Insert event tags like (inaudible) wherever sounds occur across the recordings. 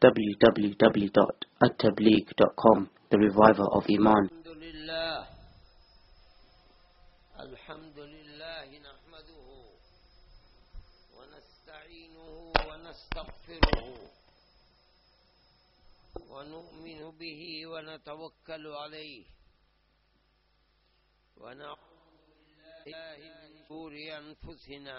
www.attableek.com The Reviver of Iman. الحمد لله الحمد لله نحمده ونستعينه ونستغفره ونؤمن به ونتوكل عليه ونعوذ بالله من شرور أنفسنا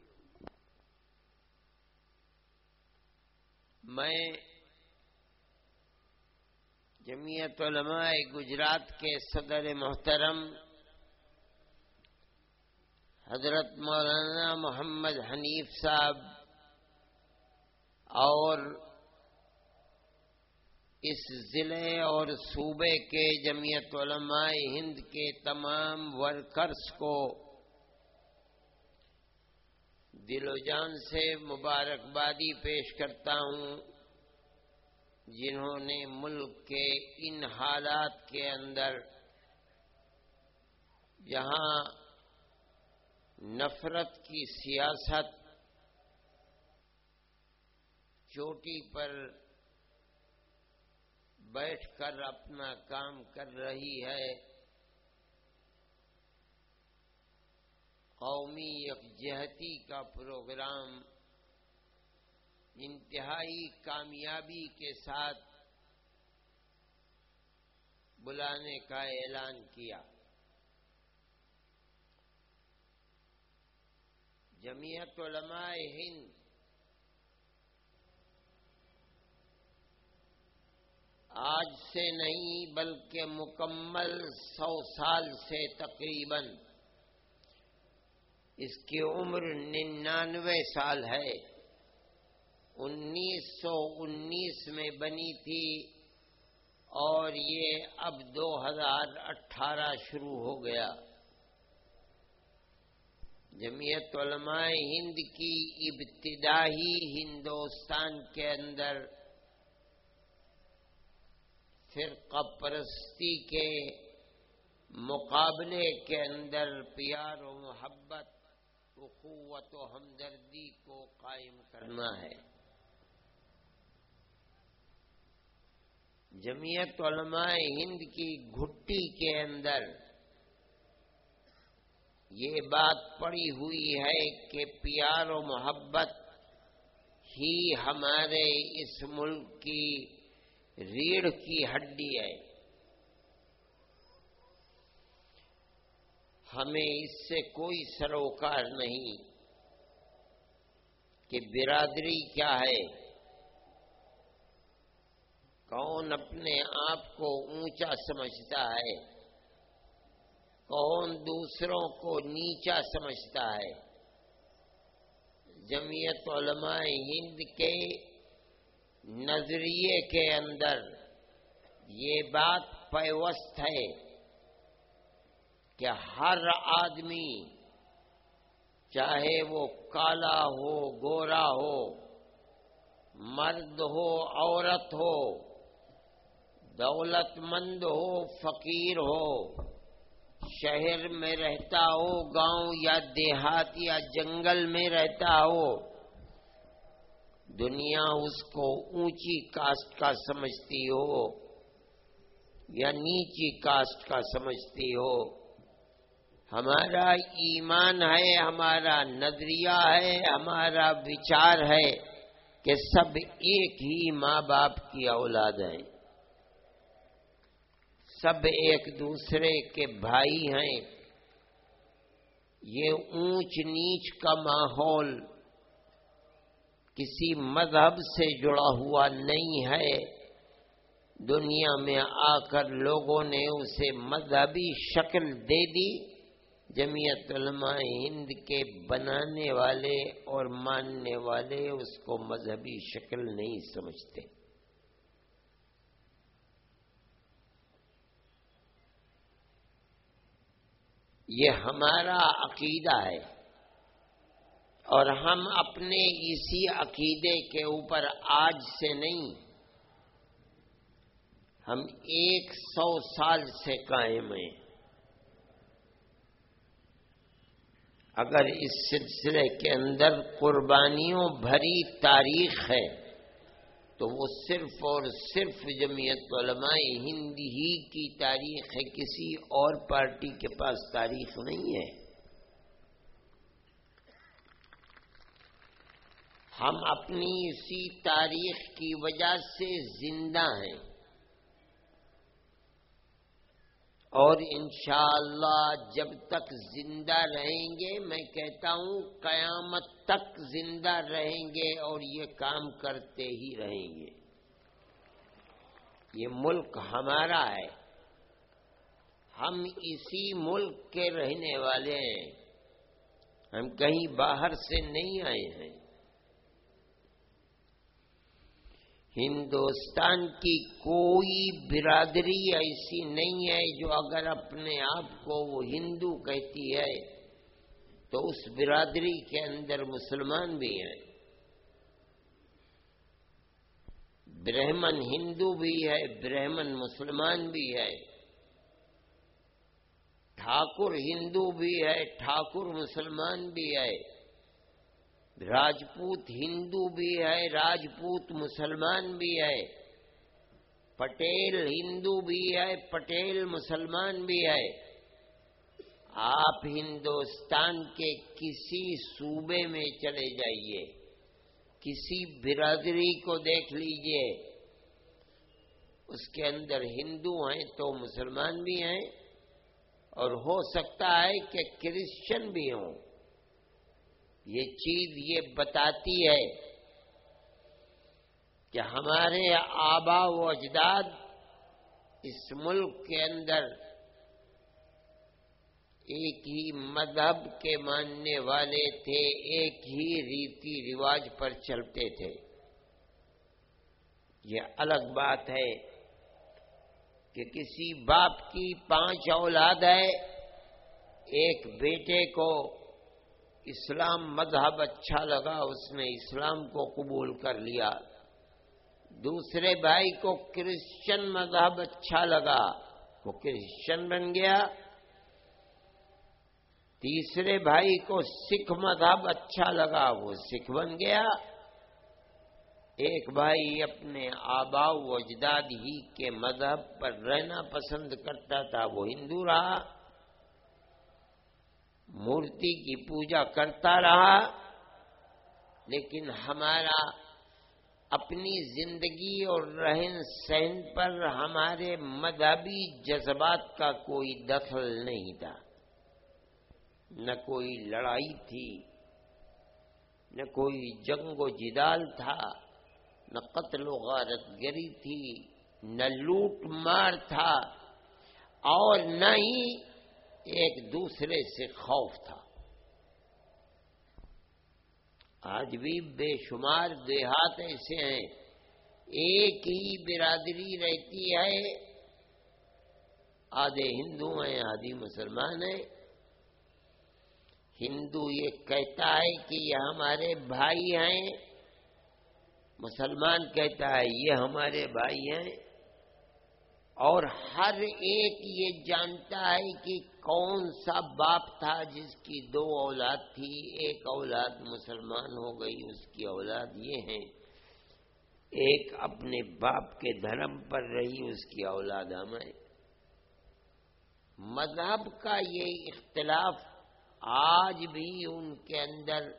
میں جمعیت علماء گجرات کے صدر محترم حضرت مولانا محمد حنیف صاحب اور اس ضلع اور صوبے کے جمعیت علماء ہند کے تمام ورکرز کو دل و جان سے مبارکبادی پیش کرتا ہوں۔ جنہوں نے ملک کے ان حالات کے اندر جہاں نفرت کی سیاست چوٹی پر بیٹھ کر اپنا کام کر رہی ہے، قومی یکجہتی کا پروگرام انتہائی کامیابی کے ساتھ بلانے کا اعلان کیا۔ جمعیت علماء ہند آج سے نہیں بلکہ مکمل سو سال سے تقریباً اس کی عمر ننانوے سال ہے۔ انیس سو انیس میں بنی تھی اور یہ اب دو ہزار اٹھارہ شروع ہو گیا۔ جمعیت علماء ہند کی ابتدائی ہندوستان کے اندر فرقہ پرستی کے مقابلے کے اندر پیار و محبت اخوت و ہمدردی کو قائم کرنا ہے۔ جمعیت علماء ہند کی گھٹی کے اندر یہ بات پڑی ہوئی ہے کہ پیار و محبت ہی ہمارے اس ملک کی ریڑھ کی ہڈی ہے۔ ہمیں اس سے کوئی سروکار نہیں کہ برادری کیا ہے۔ کون اپنے آپ کو اونچا سمجھتا ہے؟ کون دوسروں کو نیچا سمجھتا ہے؟ جمعیت علماء ہند کے نظریے کے اندر یہ بات پیوست ہے کہ ہر آدمی چاہے وہ کالا ہو، گورا ہو، مرد ہو، عورت ہو دولت مند ہو، فقیر ہو، شہر میں رہتا ہو، گاؤں یا دیہات یا جنگل میں رہتا ہو، دنیا اس کو اونچی کاسٹ کا سمجھتی ہو یا نیچی کاسٹ کا سمجھتی ہو۔ ہمارا ایمان ہے، ہمارا نظریہ ہے، ہمارا وچار ہے کہ سب ایک ہی ماں باپ کی اولاد ہیں۔ سب ایک دوسرے کے بھائی ہیں۔ یہ اونچ نیچ کا ماحول کسی مذہب سے جڑا ہوا نہیں ہے۔ دنیا میں آ کر لوگوں نے اسے مذہبی شکل دے دی۔ جمعیت علماء ہند کے بنانے والے اور ماننے والے اس کو مذہبی شکل نہیں سمجھتے۔ یہ ہمارا عقیدہ ہے۔ اور ہم اپنے اسی عقیدے کے اوپر آج سے نہیں، ہم ایک سو سال سے قائم ہیں۔ اگر اس سلسلے کے اندر قربانیوں بھری تاریخ ہے تو وہ صرف اور صرف جمعیت علماء ہند ہی کی تاریخ ہے، کسی اور پارٹی کے پاس تاریخ نہیں ہے۔ ہم اپنی اسی تاریخ کی وجہ سے زندہ ہیں۔ اور انشاءاللہ جب تک زندہ رہیں گے، میں کہتا ہوں قیامت تک زندہ رہیں گے اور یہ کام کرتے ہی رہیں گے۔ یہ ملک ہمارا ہے۔ ہم اسی ملک کے رہنے والے ہیں۔ ہم کہیں باہر سے نہیں آئے ہیں۔ ہندوستان کی کوئی برادری ایسی نہیں ہے جو اگر اپنے آپ کو وہ ہندو کہتی ہے، تو اس برادری کے اندر مسلمان بھی ہیں۔ برہمن ہندو بھی ہے، برہمن مسلمان بھی ہے۔ ٹھاکر ہندو بھی ہے، ٹھاکر مسلمان بھی ہے۔ راجپوت ہندو بھی ہے، راجپوت مسلمان بھی ہے۔ پٹیل ہندو بھی ہے، پٹیل مسلمان بھی ہے۔ آپ ہندوستان کے کسی صوبے میں چلے جائیے۔ کسی برادری کو دیکھ لیجیے۔ اس کے اندر ہندو ہیں تو مسلمان بھی ہیں۔ اور ہو سکتا ہے کہ کرسچن بھی ہوں۔ یہ چیز یہ بتاتی ہے کہ ہمارے آبا و اجداد اس ملک کے اندر ایک ہی مذہب کے ماننے والے تھے، ایک ہی ریتی رواج پر چلتے تھے۔ یہ الگ بات ہے کہ کسی باپ کی پانچ اولاد ہے، ایک بیٹے کو اسلام مذہب اچھا لگا، اس نے اسلام کو قبول کر لیا۔ دوسرے بھائی کو کرسچن مذہب اچھا لگا، وہ کرسچن بن گیا۔ تیسرے بھائی کو سکھ مذہب اچھا لگا، وہ سکھ بن گیا۔ ایک بھائی اپنے آبا و اجداد ہی کے مذہب پر رہنا پسند کرتا تھا، وہ ہندو رہا۔ مورتی کی پوجا کرتا رہا، لیکن ہمارا اپنی زندگی اور رہن سہن پر ہمارے مذہبی جذبات کا کوئی دخل نہیں تھا۔ نہ کوئی لڑائی تھی، نہ کوئی جنگ و جدال تھا، نہ قتل و غارت گری تھی، نہ لوٹ مار تھا، اور نہ ہی ایک دوسرے سے خوف تھا۔ آج بھی بے شمار دیہات ایسے ہیں۔ ایک ہی برادری رہتی ہے۔ آدھے ہندو ہیں، آدھی مسلمان ہیں۔ ہندو یہ کہتا ہے کہ یہ ہمارے بھائی ہیں۔ مسلمان کہتا ہے یہ ہمارے بھائی ہیں۔ اور ہر ایک یہ جانتا ہے کہ کون سا باپ تھا جس کی دو اولاد تھی، ایک اولاد مسلمان ہو گئی، اس کی اولاد یہ ہے، ایک اپنے باپ کے دھرم پر رہی، اس کی اولاد ہمیں مذہب کا یہ اختلاف آج بھی ان کے اندر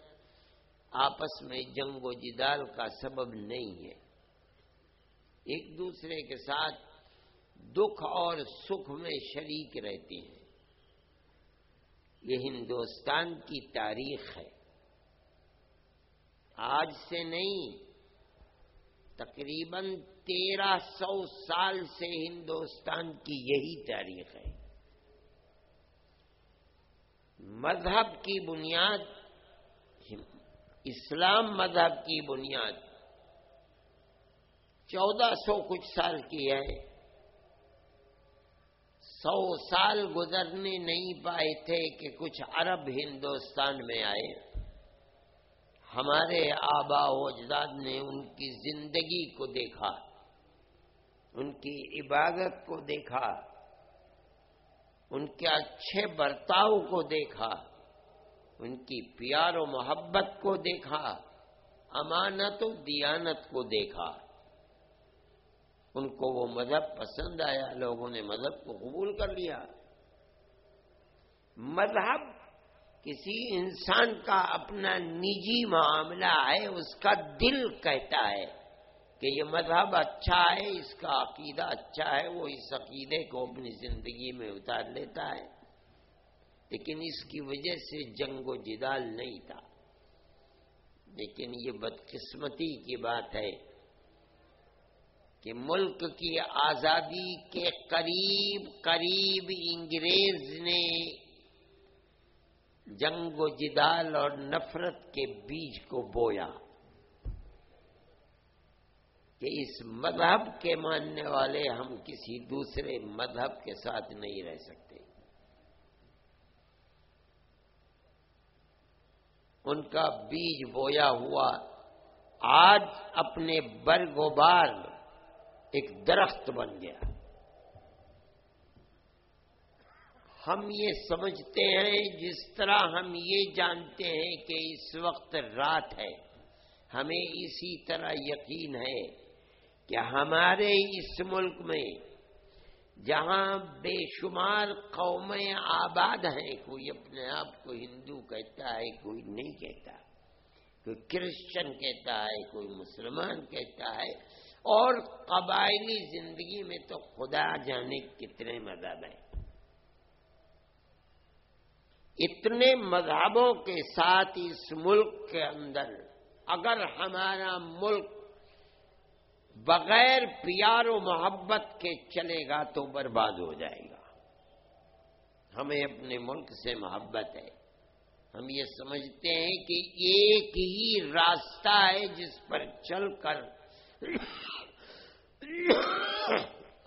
آپس میں جنگ و جدال کا سبب نہیں ہے۔ ایک دوسرے کے ساتھ دکھ اور سکھ میں شریک رہتی ہیں۔ یہ ہندوستان کی تاریخ ہے۔ آج سے نہیں، تقریباً تیرہ سو سال سے ہندوستان کی یہی تاریخ ہے۔ مذہب کی بنیاد، اسلام مذہب کی بنیاد چودہ سو کچھ سال کی ہے۔ سو سال گزرنے نہیں پائے تھے کہ کچھ عرب ہندوستان میں آئے۔ ہمارے آبا و اجداد نے ان کی زندگی کو دیکھا، ان کی عبادت کو دیکھا، ان کے اچھے برتاؤ کو دیکھا، ان کی پیار و محبت کو دیکھا، امانت و دیانت کو دیکھا۔ ان کو وہ مذہب پسند آیا، لوگوں نے مذہب کو قبول کر لیا۔ مذہب کسی انسان کا اپنا نجی معاملہ ہے، اس کا دل کہتا ہے کہ یہ مذہب اچھا ہے، اس کا عقیدہ اچھا ہے، وہ اس عقیدے کو اپنی زندگی میں اتار لیتا ہے۔ لیکن اس کی وجہ سے جنگ و جدال نہیں تھا۔ لیکن یہ بدقسمتی کی بات ہے۔ کہ ملک کی آزادی کے قریب قریب انگریز نے جنگ و جدال اور نفرت کے بیج کو بویا کہ اس مذہب کے ماننے والے ہم کسی دوسرے مذہب کے ساتھ نہیں رہ سکتے۔ ان کا بیج بویا ہوا آج اپنے برگوبار ایک درخت بن گیا۔ ہم یہ سمجھتے ہیں، جس طرح ہم یہ جانتے ہیں کہ اس وقت رات ہے، ہمیں اسی طرح یقین ہے کہ ہمارے اس ملک میں جہاں بے شمار قومیں آباد ہیں، کوئی اپنے آپ کو ہندو کہتا ہے، کوئی نہیں کہتا۔ کوئی کرسچن کہتا ہے، کوئی مسلمان کہتا ہے اور قبائلی زندگی میں تو خدا جانے کتنے مذہب ہیں۔ اتنے مذہبوں کے ساتھ اس ملک کے اندر اگر ہمارا ملک بغیر پیار و محبت کے چلے گا تو برباد ہو جائے گا۔ ہمیں اپنے ملک سے محبت ہے۔ ہم یہ سمجھتے ہیں کہ ایک ہی راستہ ہے جس پر چل کر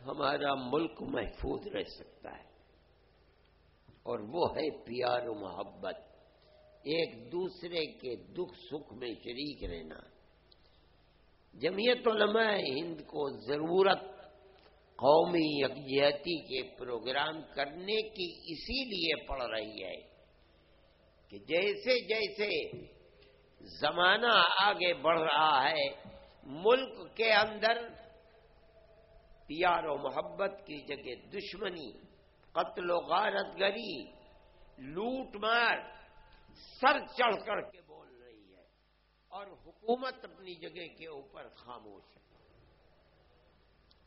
ہمارا ملک محفوظ رہ سکتا ہے۔ اور وہ ہے پیار و محبت۔ ایک دوسرے کے دکھ سکھ میں شریک رہنا۔ جمعیت علماء ہند کو ضرورت قومی یکجہتی کے پروگرام کرنے کی اسی لیے پڑ رہی ہے کہ جیسے جیسے زمانہ آگے بڑھ رہا ہے ملک کے اندر پیار و محبت کی جگہ دشمنی، قتل و غارت گری، لوٹ مار، سر چڑھ کر کے بول رہی ہے اور حکومت اپنی جگہ کے اوپر خاموش ہے۔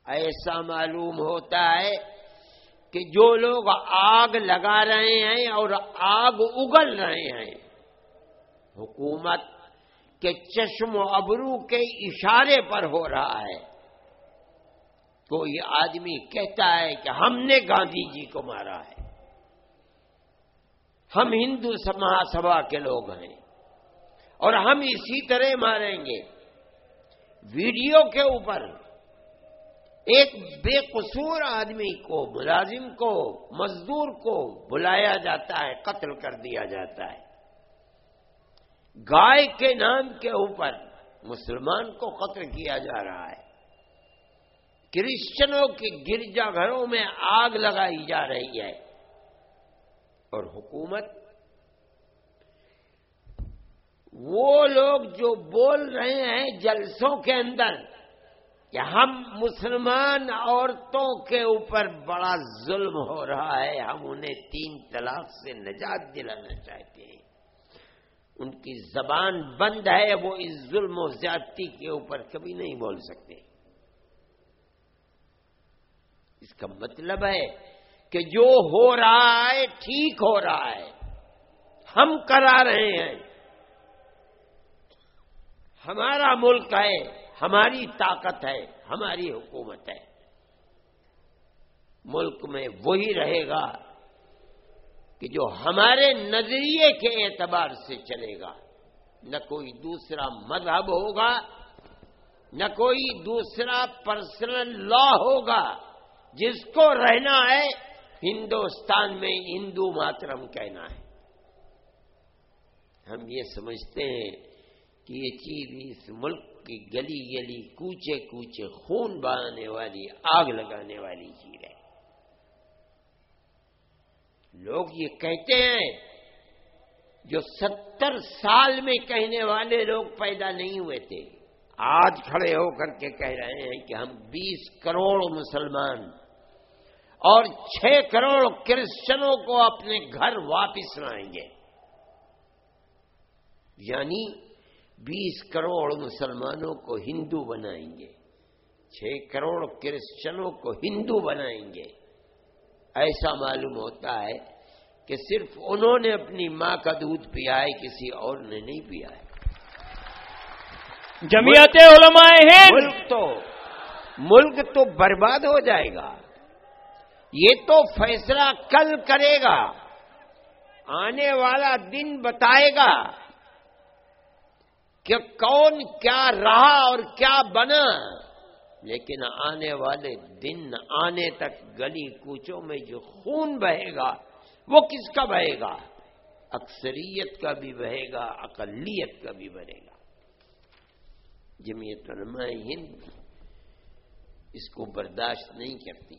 ایسا معلوم ہوتا ہے کہ جو لوگ آگ لگا رہے ہیں اور آگ اگل رہے ہیں، حکومت کے چشم و ابرو کے اشارے پر ہو رہا ہے۔ کوئی آدمی کہتا ہے کہ ہم نے گاندھی جی کو مارا ہے۔ ہم ہندو مہا سبھا کے لوگ ہیں۔ اور ہم اسی طرح ماریں گے۔ ویڈیو کے اوپر ایک بے قصور آدمی کو، ملازم کو، مزدور کو بلایا جاتا ہے، قتل کر دیا جاتا ہے۔ گائے کے نام کے اوپر مسلمان کو قتل کیا جا رہا ہے۔ کرسچنوں کے گرجا گھروں میں آگ لگائی جا رہی ہے۔ اور حکومت، وہ لوگ جو بول رہے ہیں جلسوں کے اندر کہ ہم مسلمان عورتوں کے اوپر بڑا ظلم ہو رہا ہے، ہم انہیں تین طلاق سے نجات دلانا چاہتے ہیں۔ ان کی زبان بند ہے وہ اس ظلم و زیادتی کے اوپر کبھی نہیں بول سکتے۔ اس کا مطلب ہے کہ جو ہو رہا ہے، ٹھیک ہو رہا ہے، ہم کرا رہے ہیں۔ ہمارا ملک ہے، ہماری طاقت ہے، ہماری حکومت ہے۔ ملک میں وہی رہے گا۔ کہ جو ہمارے نظریے کے اعتبار سے چلے گا، نہ کوئی دوسرا مذہب ہوگا، نہ کوئی دوسرا پرسنل لا ہوگا، جس کو رہنا ہے، ہندوستان میں ہندو ماترم کہنا ہے۔ ہم یہ سمجھتے ہیں کہ یہ چیز اس ملک کی گلی گلی کوچے کوچے خون بہانے والی، آگ لگانے والی چیز ہے۔ لوگ یہ کہتے ہیں جو ستر سال میں کہنے والے لوگ پیدا نہیں ہوئے تھے، آج کھڑے ہو کر کے کہہ رہے ہیں کہ ہم بیس کروڑ مسلمان اور چھ کروڑ کرسچنوں کو اپنے گھر واپس لائیں گے۔ یعنی بیس کروڑ مسلمانوں کو ہندو بنائیں گے، چھ کروڑ کرسچنوں کو ہندو بنائیں گے۔ ایسا معلوم ہوتا ہے کہ صرف انہوں نے اپنی ماں کا دودھ پیا ہے کسی اور نے نہیں پیا ہے جمعیت علماء ہیں ملک تو ملک تو برباد ہو جائے گا۔ یہ تو فیصلہ کل کرے گا۔ آنے والا دن بتائے گا کہ کون کیا رہا اور کیا بنا۔ لیکن آنے والے دن، آنے تک گلی کوچوں میں جو خون بہے گا، وہ کس کا بہے گا؟ اکثریت کا بھی بہے گا، اقلیت کا بھی بنے گا۔ جمعیت علماء ہند اس کو برداشت نہیں کرتی۔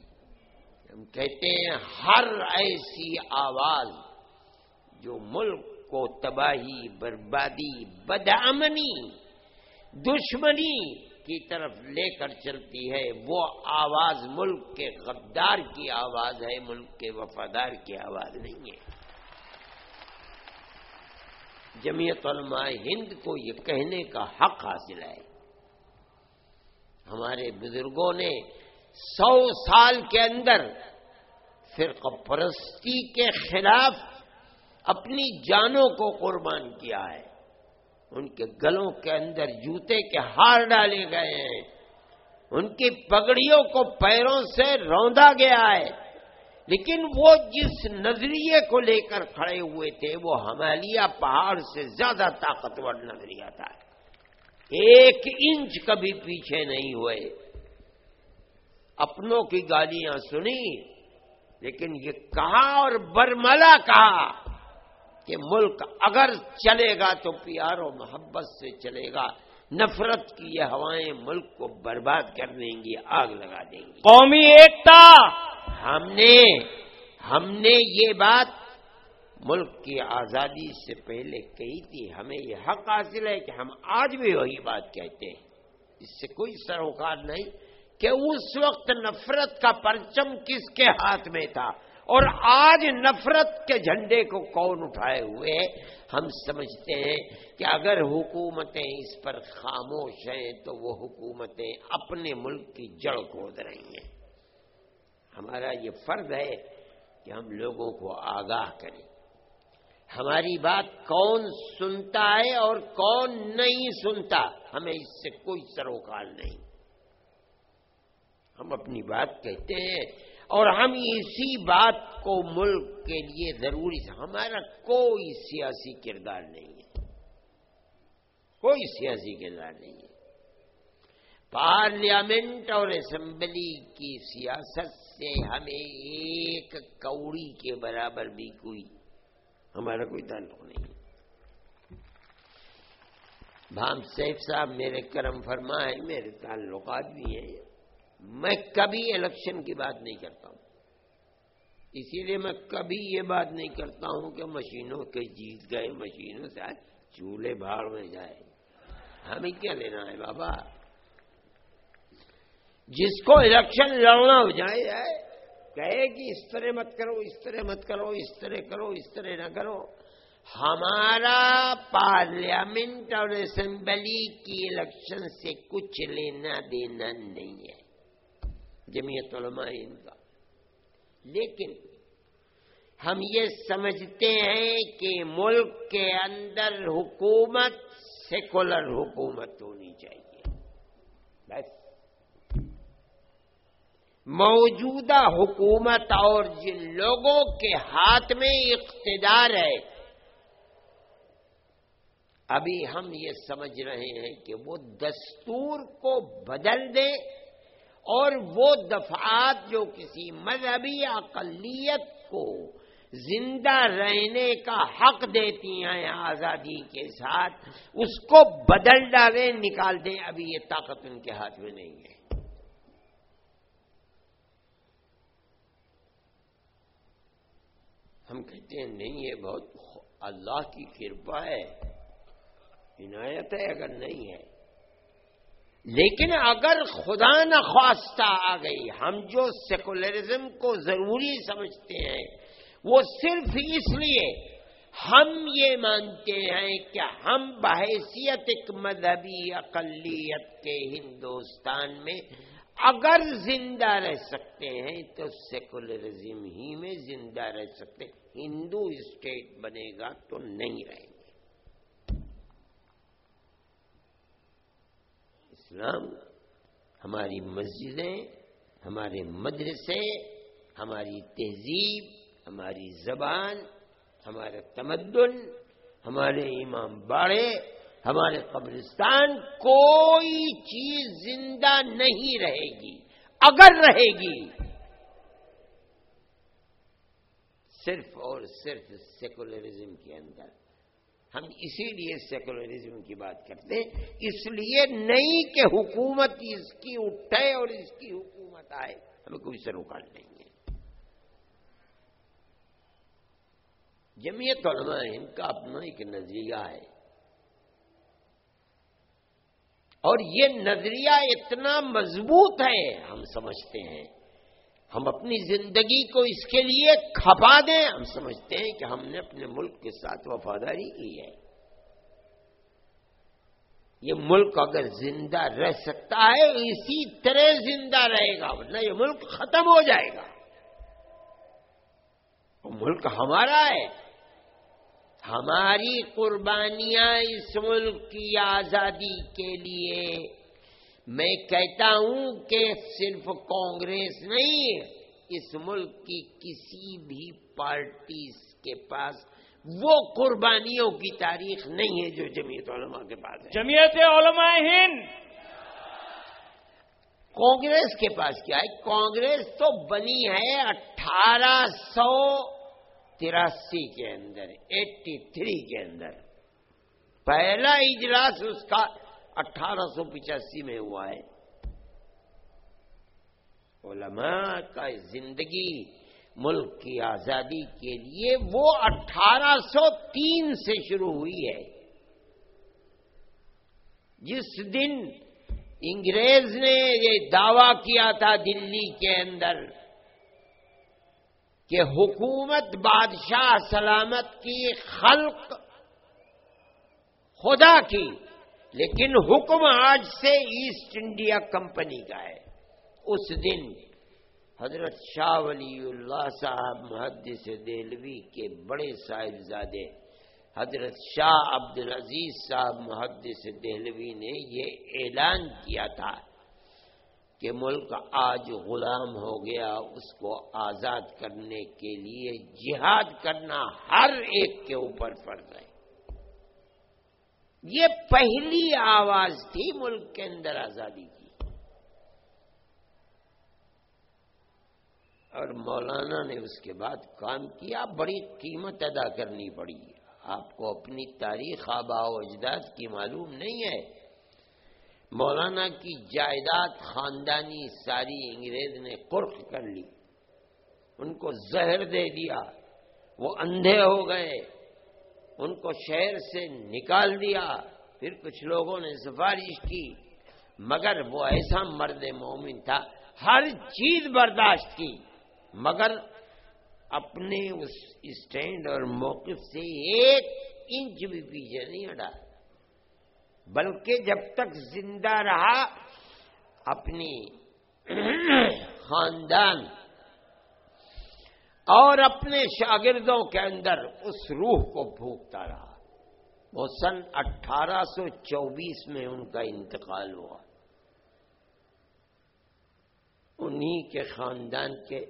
ہم کہتے ہیں ہر ایسی آواز جو ملک کو تباہی، بربادی، بدامنی، دشمنی کی طرف لے کر چلتی ہے، وہ آواز ملک کے غدار کی آواز ہے، ملک کے وفادار کی آواز نہیں ہے۔ جمعیت علماء ہند کو یہ کہنے کا حق حاصل ہے۔ ہمارے بزرگوں نے سو سال کے اندر فرق پرستی کے خلاف اپنی جانوں کو قربان کیا ہے۔ ان کے گلوں کے اندر جوتے کے ہار ڈالے گئے ہیں۔ ان کی پگڑیوں کو پیروں سے روندا گیا ہے۔ لیکن وہ جس نظریے کو لے کر کھڑے ہوئے تھے، وہ ہمالیہ پہاڑ سے زیادہ طاقتور نظریہ تھا۔ ایک انچ کبھی پیچھے نہیں ہوئے۔ اپنوں کی گالیاں سنی، لیکن یہ کہا اور برملا کہا کہ ملک اگر چلے گا تو پیار و محبت سے چلے گا۔ نفرت کی یہ ہوائیں ملک کو برباد کر دیں گی آگ لگا دیں گی۔ قومی ایکتا! ہم نے ہم نے یہ بات ملک کی آزادی سے پہلے کہی تھی۔ ہمیں یہ حق حاصل ہے کہ ہم آج بھی وہی بات کہتے ہیں۔ اس سے کوئی سروکار نہیں کہ اس وقت نفرت کا پرچم کس کے ہاتھ میں تھا۔ اور آج نفرت کے جھنڈے کو کون اٹھائے ہوئے، ہم سمجھتے ہیں کہ اگر حکومتیں اس پر خاموش ہیں تو وہ حکومتیں اپنے ملک کی جڑ کھود رہی ہیں۔ ہمارا یہ فرض ہے کہ ہم لوگوں کو آگاہ کریں۔ ہماری بات کون سنتا ہے اور کون نہیں سنتا، ہمیں اس سے کوئی سروکال نہیں۔ ہم اپنی بات کہتے ہیں اور ہم اسی بات کو ملک کے لیے ضروری ہے ہمارا کوئی سیاسی کردار نہیں ہے۔ کوئی سیاسی کردار نہیں ہے۔ پارلیامنٹ اور اسمبلی کی سیاست سے ہمیں ایک کوڑی کے برابر بھی کوئی ہمارا کوئی تعلق نہیں ہے۔ بھام سیف صاحب میرے کرم فرما ہے میرے تعلقات بھی ہیں۔ میں کبھی الیکشن کی بات نہیں کرتا ہوں۔ اسی لیے میں کبھی یہ بات نہیں کرتا ہوں کہ مشینوں کے جیت گئے، مشینوں سے آج چولہے بھاڑ میں جائے۔ ہمیں کیا لینا ہے بابا؟ جس کو الیکشن لڑنا ہو جائے جائے کہے کہ اس طرح مت کرو، اس طرح مت کرو، اس طرح کرو، اس طرح نہ کرو۔ ہمارا پارلیامنٹ اور اسمبلی کی الیکشن سے کچھ لینا دینا نہیں ہے۔ جمعیت علماء ان کا۔ لیکن ہم یہ سمجھتے ہیں کہ ملک کے اندر حکومت سیکولر حکومت ہونی چاہیے۔ بس۔ موجودہ حکومت اور جن لوگوں کے ہاتھ میں اقتدار ہے، ابھی ہم یہ سمجھ رہے ہیں کہ وہ دستور کو بدل دیں اور وہ دفعات جو کسی مذہبی اقلیت کو زندہ رہنے کا حق دیتی ہیں آزادی کے ساتھ، اس کو بدل ڈالیں نکال دیں۔ ابھی یہ طاقت ان کے ہاتھ میں نہیں ہے۔ ہم کہتے ہیں، نہیں، یہ بہت اللہ کی کرپا ہے۔ عنایت ہے اگر نہیں ہے۔ لیکن اگر خدا نخواستہ آ گئی، ہم جو سیکولرزم کو ضروری سمجھتے ہیں، وہ صرف اس لیے، ہم یہ مانتے ہیں کہ ہم بحیثیت ایک مذہبی اقلیت کے ہندوستان میں اگر زندہ رہ سکتے ہیں، تو سیکولرزم ہی میں زندہ رہ سکتے، ہندو اسٹیٹ بنے گا تو نہیں رہیں گے اسلام، ہماری مسجدیں، ہمارے مدرسے، ہماری تہذیب، ہماری زبان، ہمارا تمدن، ہمارے امام باڑے، ہمارے قبرستان کوئی چیز زندہ نہیں رہے گی۔ اگر رہے گی، صرف اور صرف سیکولرزم کے اندر۔ ہم اسی لیے سیکولرزم کی بات کرتے ہیں۔ اس لیے نہیں کہ حکومت اس کی اٹھے اور اس کی حکومت آئے۔ ہمیں کوئی سروکار نہیں ہے۔ جمعیت علماء ان کا اپنا ایک نظریہ ہے۔ اور یہ نظریہ اتنا مضبوط ہے، ہم سمجھتے ہیں۔ ہم اپنی زندگی کو اس کے لیے کھپا دیں۔ ہم سمجھتے ہیں کہ ہم نے اپنے ملک کے ساتھ وفاداری کی ہے۔ یہ ملک اگر زندہ رہ سکتا ہے، اسی طرح زندہ رہے گا، ورنہ یہ ملک ختم ہو جائے گا۔ ملک ہمارا ہے۔ ہماری قربانیاں اس ملک کی آزادی کے لیے میں کہتا ہوں کہ صرف کانگریس نہیں اس ملک کی کسی بھی پارٹی کے پاس وہ قربانیوں کی تاریخ نہیں ہے جو جمعیت علماء کے پاس ہے۔ جمعیت علماء ہند۔ کانگریس کے پاس کیا ہے؟ کانگریس تو بنی ہے اٹھارہ سو تراسی کے اندر ایٹی تھری کے اندر۔ پہلا اجلاس اس کا اٹھارہ سو پچاسی میں ہوا ہے۔ علماء کا زندگی، ملک کی آزادی کے لیے وہ اٹھارہ سو تین سے شروع ہوئی ہے۔ جس دن انگریز نے یہ دعوی کیا تھا دلی کے اندر کہ حکومت بادشاہ سلامت کی خلق خدا کی۔ لیکن حکم آج سے ایسٹ انڈیا کمپنی کا ہے۔ اس دن حضرت شاہ ولی اللہ صاحب محدث دہلوی کے بڑے صاحبزادے حضرت شاہ عبد العزیز صاحب محدث دہلوی نے یہ اعلان کیا تھا کہ ملک آج غلام ہو گیا، اس کو آزاد کرنے کے لیے جہاد کرنا ہر ایک کے اوپر فرض ہے۔ یہ پہلی آواز تھی ملک کے اندر آزادی کی۔ اور مولانا نے اس کے بعد کام کیا، بڑی قیمت ادا کرنی پڑی۔ آپ کو اپنی تاریخ آبا و اجداد کی معلوم نہیں ہے۔ مولانا کی جائیداد خاندانی ساری انگریز نے قرق کر لی۔ ان کو زہر دے دیا۔ وہ اندھے ہو گئے۔ ان کو شہر سے نکال دیا، پھر کچھ لوگوں نے سفارش کی، مگر وہ ایسا مرد مومن تھا، ہر چیز برداشت کی، مگر اپنے اس اسٹینڈ اور موقف سے ایک انچ بھی پیچھے نہیں ہٹا۔ بلکہ جب تک زندہ رہا، اپنی خاندان اور اپنے شاگردوں کے اندر اس روح کو بھوکتا رہا۔ وہ سن اٹھارہ سو چوبیس میں ان کا انتقال ہوا۔ انہی کے خاندان کے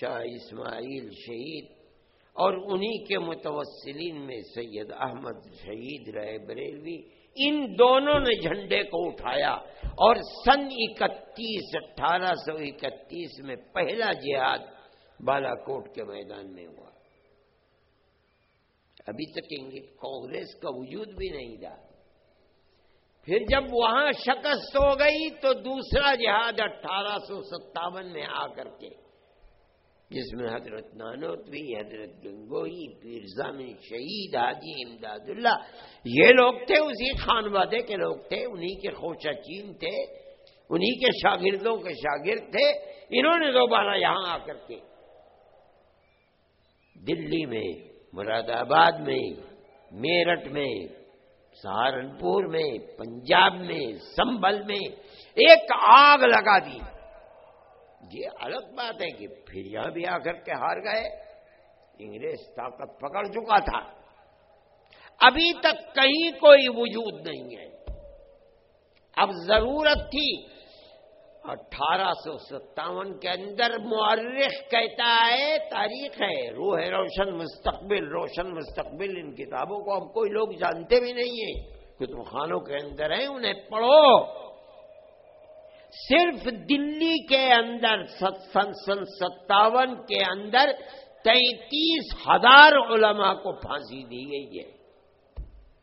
شاہ اسماعیل شہید اور انہی کے متوسلین میں سید احمد شہید رہے بریلوی، ان دونوں نے جھنڈے کو اٹھایا اور سن اکتیس، اٹھارہ سو اکتیس میں پہلا جہاد بالا کوٹ کے میدان میں ہوا۔ ابھی تک کانگریس کا وجود بھی نہیں تھا پھر جب وہاں شکست ہو گئی تو دوسرا جہاد اٹھارہ سو ستاون میں آ کر کے، جس میں حضرت نانوتوی حضرت گنگوئی پیرزام شہید، حاجی امداد اللہ یہ لوگ تھے، اسی خانوادے کے لوگ تھے، انہی کے خوشہ چین تھے، انہی کے شاگردوں کے شاگرد تھے، انہوں نے دوبارہ یہاں آ کر کے دلی میں، مراد آباد میں، میرٹھ میں، سہارنپور میں، پنجاب میں، سنبل میں ایک آگ لگا دی۔ یہ الگ بات ہے کہ پھر یہاں بھی آ کر کے ہار گئے۔ انگریز طاقت پکڑ چکا تھا۔ ابھی تک کہیں کوئی وجود نہیں ہے۔ اب ضرورت تھی اٹھارہ سو ستاون کے اندر معرخ کہتا ہے، تاریخ ہے۔ روح روشن، مستقبل روشن، مستقبل۔ ان کتابوں کو ہم کوئی لوگ جانتے بھی نہیں ہیں۔ کتب خانوں کے اندر ہیں، انہیں پڑھو۔ صرف دلی کے اندر سن سن ستاون کے اندر تینتیس ہزار علماء کو پھانسی دی گئی ہے۔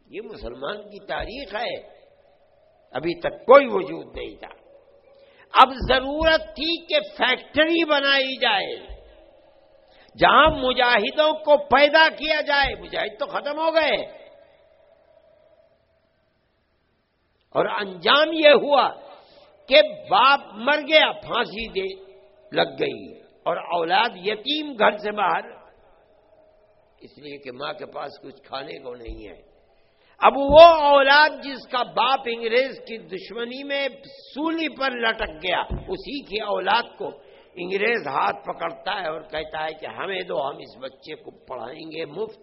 یہ مسلمان کی تاریخ ہے۔ ابھی تک کوئی وجود نہیں تھا۔ اب ضرورت تھی کہ فیکٹری بنائی جائے، جہاں مجاہدوں کو پیدا کیا جائے۔ مجاہد تو ختم ہو گئے۔ اور انجام یہ ہوا کہ باپ مر گیا، پھانسی دے لگ گئی اور اولاد یتیم گھر سے باہر۔ اس لیے کہ ماں کے پاس کچھ کھانے کو نہیں ہے۔ اب وہ اولاد جس کا باپ انگریز کی دشمنی میں سولی پر لٹک گیا، اسی کی اولاد کو انگریز ہاتھ پکڑتا ہے اور کہتا ہے کہ ہمیں دو، ہم اس بچے کو پڑھائیں گے مفت،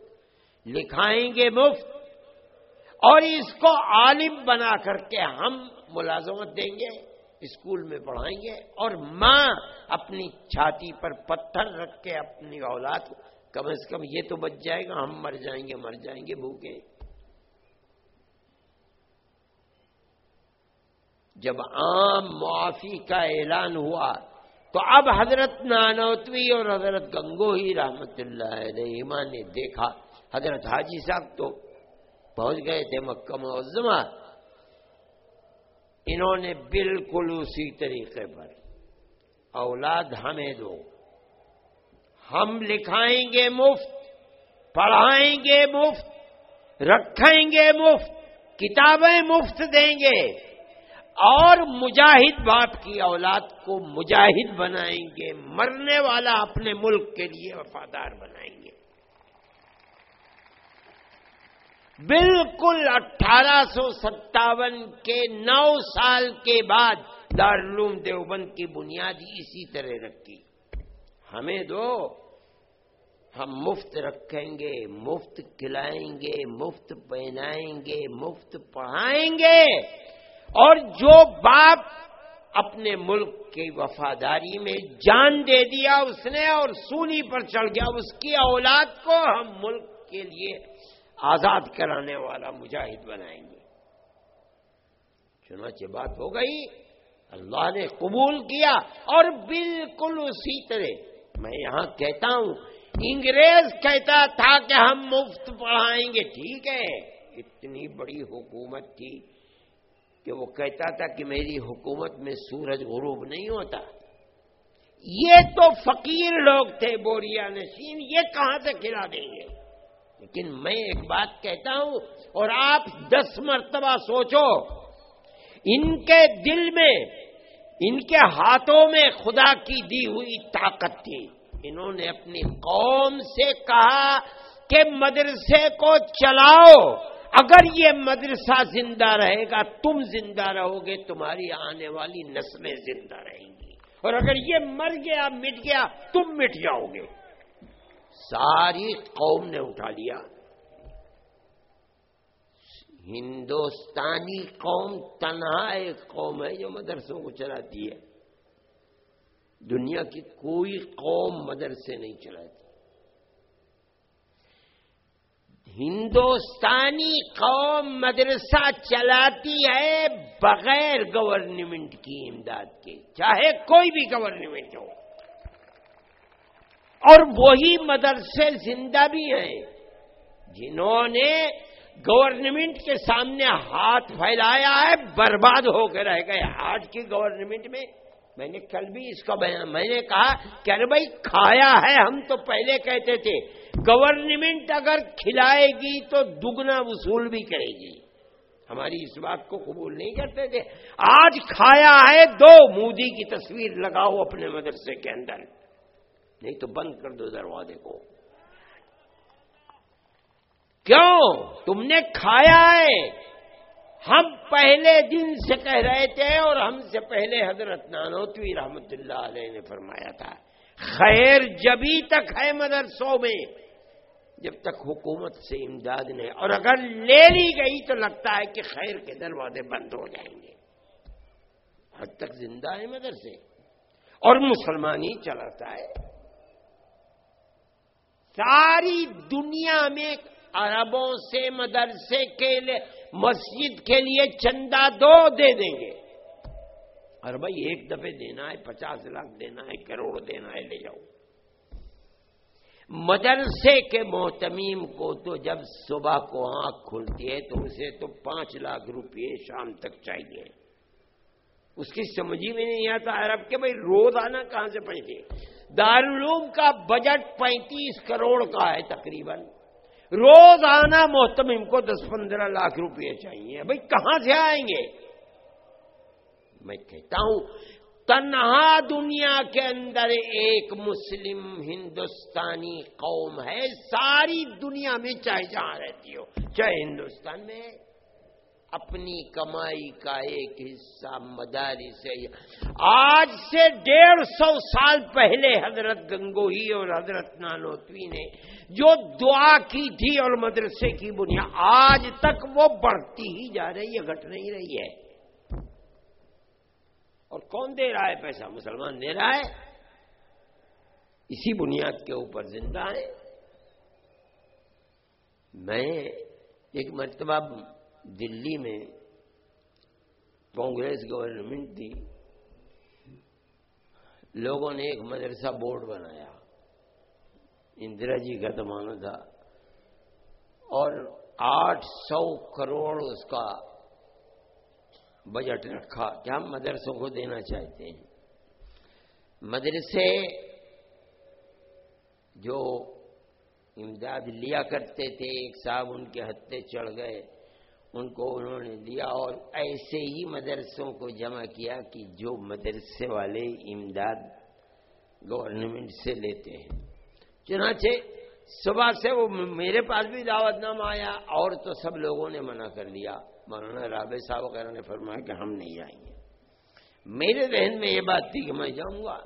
لکھائیں گے مفت اور اس کو عالم بنا کر کے ہم ملازمت دیں گے، اسکول میں پڑھائیں گے اور ماں اپنی چھاتی پر پتھر رکھ کے اپنی اولاد کو، کم از کم یہ تو بچ جائے گا، ہم مر جائیں گے، مر جائیں گے بھوکے جب عام معافی کا اعلان ہوا تو اب حضرت نانوتوی اور حضرت گنگو ہی رحمت اللہ علیہ نے دیکھا۔ حضرت حاجی صاحب تو پہنچ گئے تھے مکہ معظمہ۔ انہوں نے بالکل اسی طریقے پر اولاد ہمیں دو۔ ہم لکھائیں گے مفت، پڑھائیں گے مفت، رکھیں گے مفت، کتابیں مفت دیں گے۔ اور مجاہد باپ کی اولاد کو مجاہد بنائیں گے، مرنے والا اپنے ملک کے لیے وفادار بنائیں گے۔ بالکل اٹھارہ سو ستاون کے نو سال کے بعد دارالعلوم دیوبند کی بنیاد اسی طرح رکھی۔ ہمیں دو، ہم مفت رکھیں گے، مفت کھلائیں گے، مفت پہنائیں گے، مفت پڑھائیں گے۔ اور جو باپ اپنے ملک کی وفاداری میں جان دے دیا اس نے اور سونی پر چڑھ گیا، اس کی اولاد کو ہم ملک کے لیے آزاد کرانے والا مجاہد بنائیں گے۔ چنانچہ بات ہو گئی، اللہ نے قبول کیا اور بالکل اسی طرح میں یہاں کہتا ہوں، انگریز کہتا تھا کہ ہم مفت پڑھائیں گے، ٹھیک ہے، اتنی بڑی حکومت تھی کہ وہ کہتا تھا کہ میری حکومت میں سورج غروب نہیں ہوتا۔ یہ تو فقیر لوگ تھے، بوریا نشین یہ کہاں سے کھلا دیں گے؟ لیکن میں ایک بات کہتا ہوں اور آپ دس مرتبہ سوچو، ان کے دل میں، ان کے ہاتھوں میں خدا کی دی ہوئی طاقت تھی۔ انہوں نے اپنی قوم سے کہا کہ مدرسے کو چلاؤ۔ اگر یہ مدرسہ زندہ رہے گا، تم زندہ رہو گے، تمہاری آنے والی نسلیں زندہ رہیں گی۔ اور اگر یہ مر گیا، مٹ گیا، تم مٹ جاؤ گے۔ ساری قوم نے اٹھا لیا۔ ہندوستانی قوم تنہا ایک قوم ہے جو مدرسوں کو چلاتی ہے۔ دنیا کی کوئی قوم مدرسے نہیں چلاتی۔ ہندوستانی قوم مدرسہ چلاتی ہے بغیر گورنمنٹ کی امداد کے، چاہے کوئی بھی گورنمنٹ ہو۔ اور وہی مدرسے زندہ بھی ہیں جنہوں نے گورنمنٹ کے سامنے ہاتھ پھیلایا ہے، برباد ہو کے رہ گئے۔ آج کی گورنمنٹ میں میں نے کل بھی اس کا بیان، میں نے کہا کہ ارے بھائی، کھایا ہے ہم تو پہلے کہتے تھے۔ گورنمنٹ اگر کھلائے گی تو دگنا وصول بھی کرے گی۔ ہماری اس بات کو قبول نہیں کرتے تھے۔ آج کھایا ہے دو، مودی کی تصویر لگاؤ اپنے مدرسے کے اندر۔ نہیں تو بند کر دو دروازے کو۔ کیوں؟ تم نے کھایا ہے۔ ہم پہلے دن سے کہہ رہے تھے اور ہم سے پہلے حضرت نانوتوی رحمت اللہ علیہ نے فرمایا تھا۔ خیر جبھی تک ہے مدرسوں میں۔ جب تک حکومت سے امداد نہیں، اور اگر لے لی گئی تو لگتا ہے کہ خیر کے دروازے بند ہو جائیں گے۔ حد تک زندہ ہے مدرسے۔ اور مسلمان ہی چلاتا ہے۔ ساری دنیا میں عربوں سے مدرسے کے لیے، مسجد کے لیے چندہ دو دے دیں گے۔ اور بھائی ایک دفعہ دینا ہے، پچاس لاکھ دینا ہے، کروڑ دینا ہے، لے جاؤ۔ مدرسے کے محتمیم کو تو جب صبح کو آنکھ کھلتی ہے، تو اسے تو پانچ لاکھ روپئے شام تک چاہیے۔ اس کی سمجھی میں نہیں آتا عرب کہ بھائی روز آنا کہاں سے پیسے دارالعلوم کا بجٹ پینتیس کروڑ کا ہے تقریباً۔ روز آنا محتمم کو دس پندرہ لاکھ روپئے چاہیے۔ بھائی کہاں سے آئیں گے؟ میں کہتا ہوں، تنہا دنیا کے اندر ایک مسلم ہندوستانی قوم ہے، ساری دنیا میں چاہے جہاں رہتی ہو، چاہے ہندوستان میں، اپنی کمائی کا ایک حصہ مداری سے آج سے ڈیڑھ سو سال پہلے حضرت گنگوہی اور حضرت نانوتوی نے جو دعا کی تھی اور مدرسے کی بنیاد، آج تک وہ بڑھتی ہی جا رہی ہے، گھٹ نہیں رہی ہے۔ اور کون دے رہا ہے پیسہ؟ مسلمان دے رہا ہے۔ اسی بنیاد کے اوپر زندہ ہے۔ میں ایک مرتبہ دلی میں کانگریس گورنمنٹ تھی۔ لوگوں نے ایک مدرسہ بورڈ بنایا۔ اندرا جی کا زمانہ تھا۔ اور آٹھ سو کروڑ اس کا بجٹ رکھا کہ ہم مدرسوں کو دینا چاہتے ہیں۔ مدرسے جو امداد لیا کرتے تھے، ایک صاحب ان کے ہتھے چڑھ گئے، ان کو انہوں نے دیا اور ایسے ہی مدرسوں کو جمع کیا کہ جو مدرسے والے امداد گورنمنٹ سے لیتے ہیں۔ چنانچہ صبح سے وہ میرے پاس بھی دعوت نامہ آیا، اور تو سب لوگوں نے منع کر دیا۔ مولانا رابع صاحب وغیرہ نے فرمایا کہ ہم نہیں جائیں گے۔ میرے ذہن میں یہ بات تھی کہ میں جاؤں گا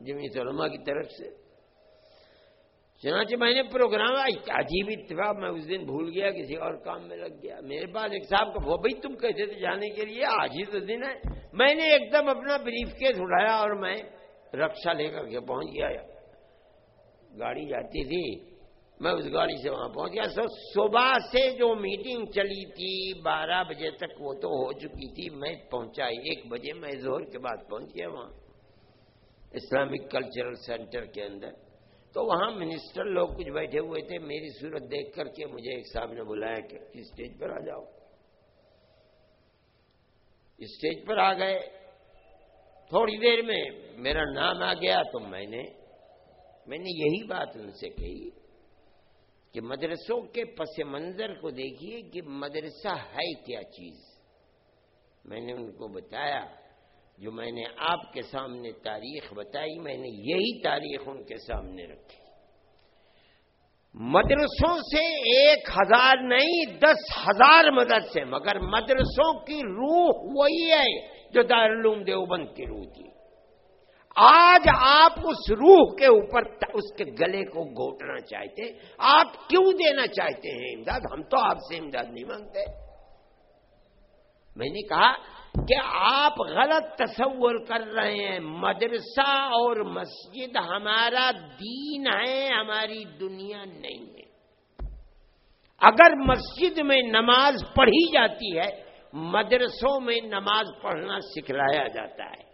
جمی علماء کی طرف سے۔ چنانچہ میں نے پروگرام عجیب اتفاق میں اس دن بھول گیا، کسی اور کام میں لگ گیا۔ میرے پاس ایک صاحب کا بھائی تم کیسے تھے جانے کے لیے آج ہی تو دن ہے۔ میں نے ایک دم اپنا بریف کیس اٹھایا اور میں رکشا لے کر کے پہنچ گیا۔ گاڑی جاتی تھی۔ میں اس گاڑی سے وہاں پہنچ گیا۔ سو صبح سے جو میٹنگ چلی تھی، بارہ بجے تک وہ تو ہو چکی تھی۔ میں پہنچا ایک بجے، میں زہر کے بعد پہنچ گیا وہاں اسلامک کلچرل سینٹر کے اندر۔ تو وہاں منسٹر لوگ کچھ بیٹھے ہوئے تھے۔ میری صورت دیکھ کر کے مجھے ایک صاحب نے بلایا کہ اسٹیج پر آ جاؤ۔ اسٹیج پر آ گئے۔ تھوڑی دیر میں میرا نام آ گیا تو میں نے میں نے یہی بات ان سے کہی۔ کہ مدرسوں کے پس منظر کو دیکھیے کہ مدرسہ ہے کیا چیز۔ میں نے ان کو بتایا، جو میں نے آپ کے سامنے تاریخ بتائی، میں نے یہی تاریخ ان کے سامنے رکھی۔ مدرسوں سے ایک ہزار نہیں، دس ہزار مدرسے مگر مدرسوں کی روح وہی ہے جو دارالعلوم دیوبند کی روح تھی۔ آج آپ اس روح کے اوپر اس کے گلے کو گھوٹنا چاہتے آپ کیوں دینا چاہتے ہیں امداد؟ ہم تو آپ سے امداد نہیں مانگتے۔ میں نے کہا کہ آپ غلط تصور کر رہے ہیں۔ مدرسہ اور مسجد ہمارا دین ہے، ہماری دنیا نہیں ہے۔ اگر مسجد میں نماز پڑھی جاتی ہے، مدرسوں میں نماز پڑھنا سکھلایا جاتا ہے۔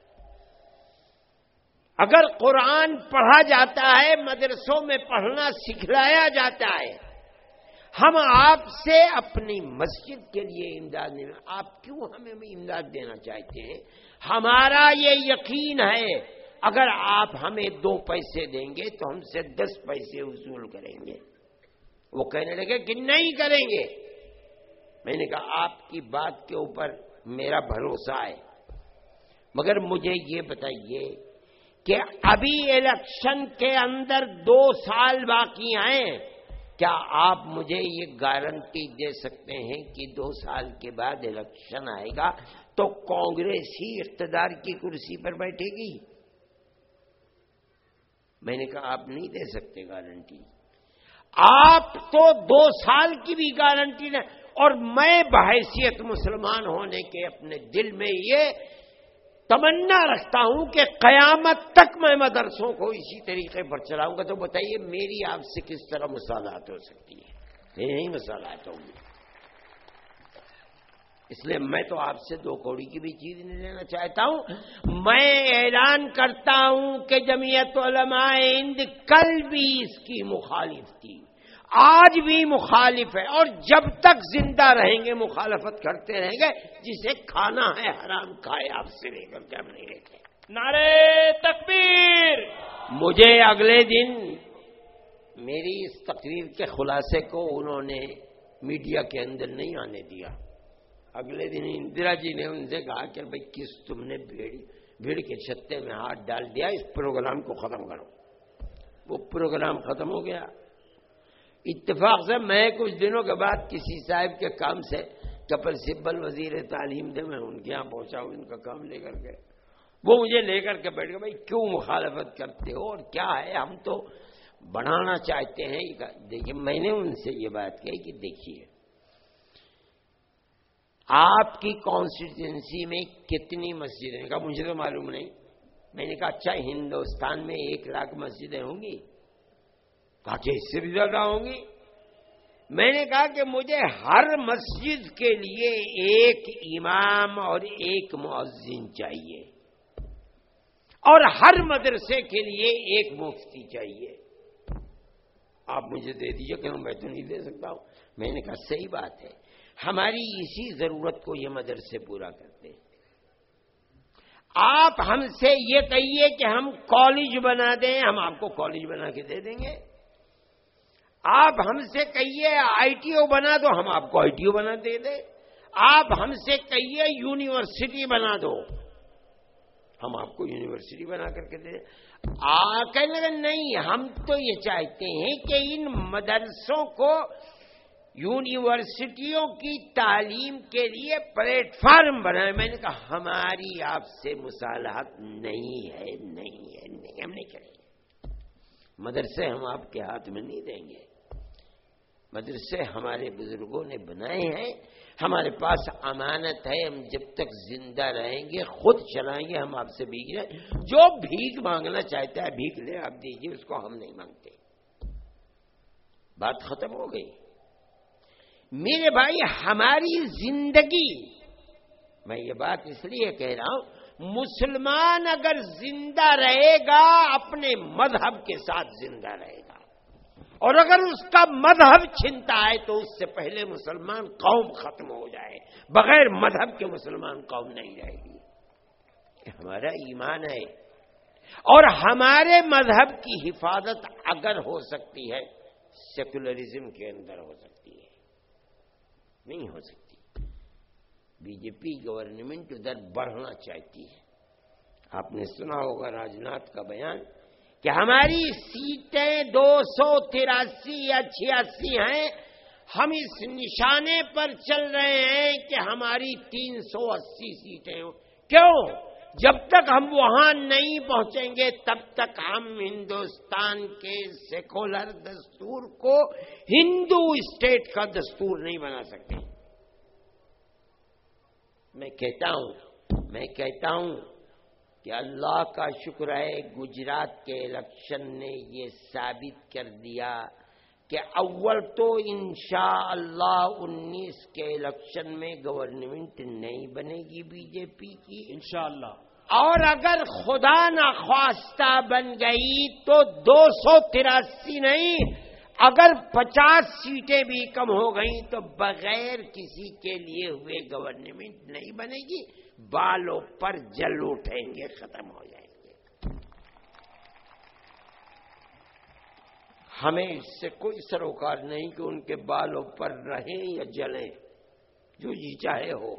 اگر قرآن پڑھا جاتا ہے، مدرسوں میں پڑھنا سکھلایا جاتا ہے، ہم آپ سے اپنی مسجد کے لیے امداد نہیں آپ کیوں ہمیں امداد دینا چاہتے ہیں؟ ہمارا یہ یقین ہے، اگر آپ ہمیں دو پیسے دیں گے تو ہم سے دس پیسے وصول کریں گے۔ وہ کہنے لگے کہ نہیں کریں گے۔ میں نے کہا، آپ کی بات کے اوپر میرا بھروسہ ہے۔ مگر مجھے یہ بتائیے کہ ابھی الیکشن کے اندر دو سال باقی ہیں کیا آپ مجھے یہ گارنٹی دے سکتے ہیں کہ دو سال کے بعد الیکشن آئے گا تو کانگریس ہی اقتدار کی کرسی پر بیٹھے گی؟ میں نے کہا آپ نہیں دے سکتے گارنٹی۔ آپ تو دو سال کی بھی گارنٹی نہ اور میں بحیثیت مسلمان ہونے کے اپنے دل میں یہ تمنا رکھتا ہوں کہ قیامت تک میں مدرسوں کو اسی طریقے پر چلاؤں گا تو بتائیے میری آپ سے کس طرح مسالات ہو سکتی ہے؟ نہیں مسالات ہوں گی اس لیے میں تو آپ سے دو کوڑی کی بھی چیز نہیں لینا چاہتا ہوں۔ میں اعلان کرتا ہوں کہ جمعیت علماء ہند کل بھی اس کی مخالف تھی۔ آج بھی مخالف ہے اور جب تک زندہ رہیں گے مخالفت کرتے رہیں گے جسے کھانا ہے حرام کھائے آپ سے لے کر کے ہم نہیں رہتے۔ نعرے تکبیر۔ مجھے اگلے دن میری اس تقریر کے خلاصے کو انہوں نے میڈیا کے اندر نہیں آنے دیا۔ اگلے دن اندرا جی نے ان سے کہا کہ بھائی کس تم نے بھیڑ کے چھتے میں ہاتھ ڈال دیا اس پروگرام کو ختم کرو۔ وہ پروگرام ختم ہو گیا۔ اتفاق سے میں کچھ دنوں کے بعد کسی صاحب کے کام سے کپل سبل وزیر تعلیم دے میں ان کے یہاں پہنچا ہوں، ان کا کام لے کر کے۔ وہ مجھے لے کر کے بیٹھ گئے، بھائی، کیوں مخالفت کرتے ہو اور کیا ہے؟ ہم تو بڑھانا چاہتے ہیں۔ دیکھیے، میں نے ان سے یہ بات کہی کہ دیکھیے، آپ کی کانسٹیٹوینسی میں کتنی مسجدیں کا مجھے تو معلوم نہیں۔ میں نے کہا اچھا ہندوستان میں ایک لاکھ مسجدیں ہوں گی۔ کہا کہ اس سے بھی زیادہ ہوں گی۔ میں نے کہا کہ مجھے ہر مسجد کے لیے ایک امام اور ایک معذن چاہیے۔ اور ہر مدرسے کے لیے ایک مفتی چاہیے۔ آپ مجھے دے دیجیے کہ میں تو نہیں دے سکتا ہوں۔ میں نے کہا صحیح بات ہے۔ ہماری اسی ضرورت کو یہ مدرسے پورا کرتے آپ ہم سے یہ کہیے کہ ہم کالج بنا دیں، ہم آپ کو کالج بنا کے دے دیں گے۔ آپ ہم سے کہیے آئی ٹی او بنا دو، ہم آپ کو آئی ٹی او بنا دے دیں آپ ہم سے کہیے یونیورسٹی بنا دو۔ ہم آپ کو یونیورسٹی بنا کر کے دیں۔ کہنے لگے، نہیں، ہم تو یہ چاہتے ہیں کہ ان مدرسوں کو یونیورسٹیوں کی تعلیم کے لیے پلیٹ فارم بنائے۔ میں نے کہا، ہماری آپ سے مصالحت نہیں ہے نہیں ہے، نہیں، ہم نہیں کریں گے۔ مدرسے ہم آپ کے ہاتھ میں نہیں دیں گے۔ مدرسے ہمارے بزرگوں نے بنائے ہیں۔ ہمارے پاس امانت ہے، ہم جب تک زندہ رہیں گے، خود چلائیں گے، ہم آپ سے بھیگ رہے جو بھیگ مانگنا چاہتا ہے، بھیگ لے، آپ دیجیے اس کو ہم نہیں مانگتے۔ بات ختم ہو گئی۔ میرے بھائی، ہماری زندگی، میں یہ بات اس لیے کہہ رہا ہوں، مسلمان اگر زندہ رہے گا، اپنے مذہب کے ساتھ زندہ رہے گا۔ اور اگر اس کا مذہب چھنتا ہے تو اس سے پہلے مسلمان قوم ختم ہو جائے، بغیر مذہب کے مسلمان قوم نہیں رہے گی۔ ہمارا ایمان ہے۔ اور ہمارے مذہب کی حفاظت اگر ہو سکتی ہے، سیکولرزم کے اندر ہو سکتی ہے۔ نہیں ہو سکتی۔ بی جے پی گورنمنٹ ادھر بڑھنا چاہتی ہے۔ آپ نے سنا ہوگا راجناتھ کا بیان۔ کہ ہماری سیٹیں دو سو تراسی یا چھیاسی ہیں، ہم اس نشانے پر چل رہے ہیں کہ ہماری تین سو اسی سیٹیں ہوں۔ کیوں؟ جب تک ہم وہاں نہیں پہنچیں گے، تب تک ہم ہندوستان کے سیکولر دستور کو ہندو اسٹیٹ کا دستور نہیں بنا سکتے۔ میں کہتا ہوں، میں کہتا ہوں کہ اللہ کا شکر ہے گجرات کے الیکشن نے یہ ثابت کر دیا کہ اول تو انشاء اللہ انیس کے الیکشن میں گورنمنٹ نہیں بنے گی بی جے پی کی۔ انشاءاللہ۔ اور اگر خدا نخواستہ بن گئی تو دو سو تراسی نہیں اگر پچاس سیٹیں بھی کم ہو گئیں تو بغیر کسی کے لیے ہوئے گورنمنٹ نہیں بنے گی۔ بالوں پر جل اٹھیں گے ختم ہو جائیں گے۔ ہمیں اس سے کوئی سروکار نہیں کہ ان کے بالوں پر رہیں یا جلیں۔ جو جی چاہے ہو۔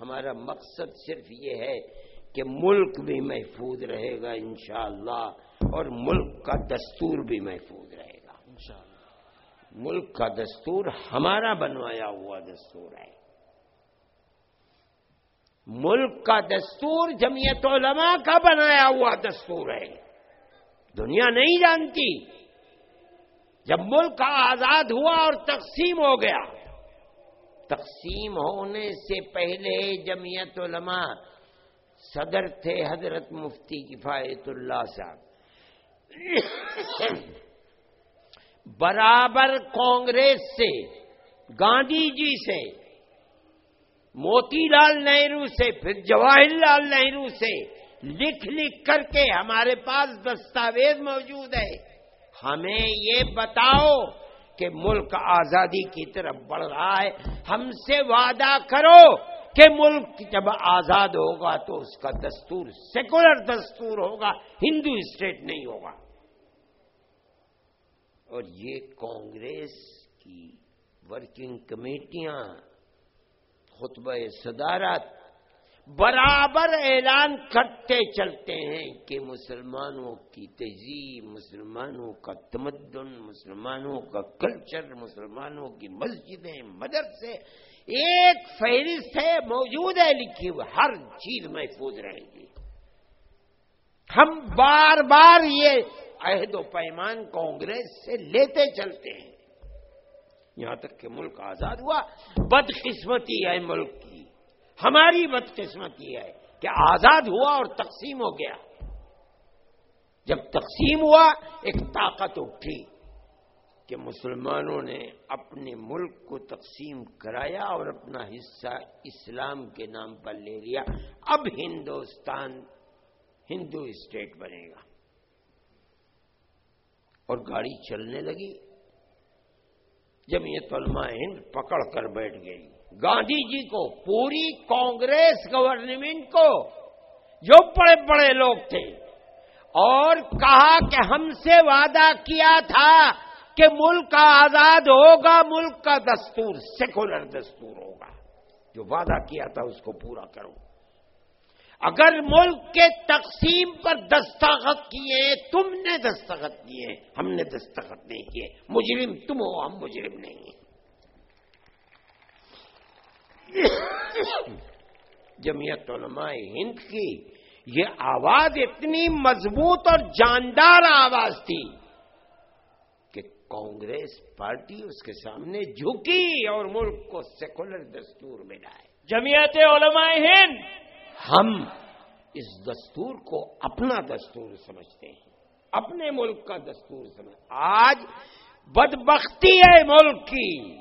ہمارا مقصد صرف یہ ہے کہ ملک بھی محفوظ رہے گا انشاءاللہ اور ملک کا دستور بھی محفوظ رہے گا۔ انشاءاللہ۔ ملک کا دستور ہمارا بنوایا ہوا دستور ہے۔ ملک کا دستور جمعیت علماء کا بنایا ہوا دستور ہے۔ دنیا نہیں جانتی۔ جب ملک آزاد ہوا اور تقسیم ہو گیا۔ تقسیم ہونے سے پہلے جمعیت علماء صدر تھے حضرت مفتی کفایت اللہ صاحب۔ (coughs) برابر کانگریس سے، گاندھی جی سے موتی لال نہرو سے، پھر جواہر لال نہرو سے لکھ لکھ کر کے ہمارے پاس دستاویز موجود ہے۔ ہمیں یہ بتاؤ کہ ملک آزادی کی طرف بڑھ رہا ہے۔ ہم سے وعدہ کرو کہ ملک جب آزاد ہوگا تو اس کا دستور سیکولر دستور ہوگا، ہندو اسٹیٹ نہیں ہوگا۔ اور یہ کانگریس کی ورکنگ کمیٹیاں خطبہ صدارت برابر اعلان کرتے چلتے ہیں کہ مسلمانوں کی تہذیب، مسلمانوں کا تمدن، مسلمانوں کا کلچر، مسلمانوں کی مسجدیں، مدرسے، ایک فہرست ہے، موجود ہے لکھی ہوئی، ہر چیز محفوظ رہے گی۔ ہم بار بار یہ عہد و پیمان کانگریس سے لیتے چلتے ہیں۔ یہاں تک کہ ملک آزاد ہوا۔ بدقسمتی ہے ملک کی۔ ہماری بدقسمتی ہے کہ آزاد ہوا اور تقسیم ہو گیا۔ جب تقسیم ہوا، ایک طاقت اٹھی کہ مسلمانوں نے اپنے ملک کو تقسیم کرایا اور اپنا حصہ اسلام کے نام پر لے لیا۔ اب ہندوستان ہندو اسٹیٹ بنے گا۔ اور گاڑی چلنے لگی۔ جمعیت علماء ہند پکڑ کر بیٹھ گئی۔ گاندھی جی کو، پوری کانگریس گورنمنٹ کو، جو بڑے بڑے لوگ تھے۔ اور کہا کہ ہم سے وعدہ کیا تھا کہ ملک آزاد ہوگا، ملک کا دستور، سیکولر دستور ہوگا۔ جو وعدہ کیا تھا اس کو پورا کرو۔ اگر ملک کے تقسیم پر دستخط کیے، تم نے دستخط کیے ہم نے دستخط نہیں کیے۔ مجرم تم ہو، ہم مجرم نہیں جمعیت علماء ہند کی یہ آواز اتنی مضبوط اور جاندار آواز تھی کہ کانگریس پارٹی اس کے سامنے جھکی اور ملک کو سیکولر دستور ملا ہے۔ جمعیت علماء ہند ہم اس دستور کو اپنا دستور سمجھتے ہیں اپنے ملک کا دستور سمجھ آج بدبختی ہے ملک کی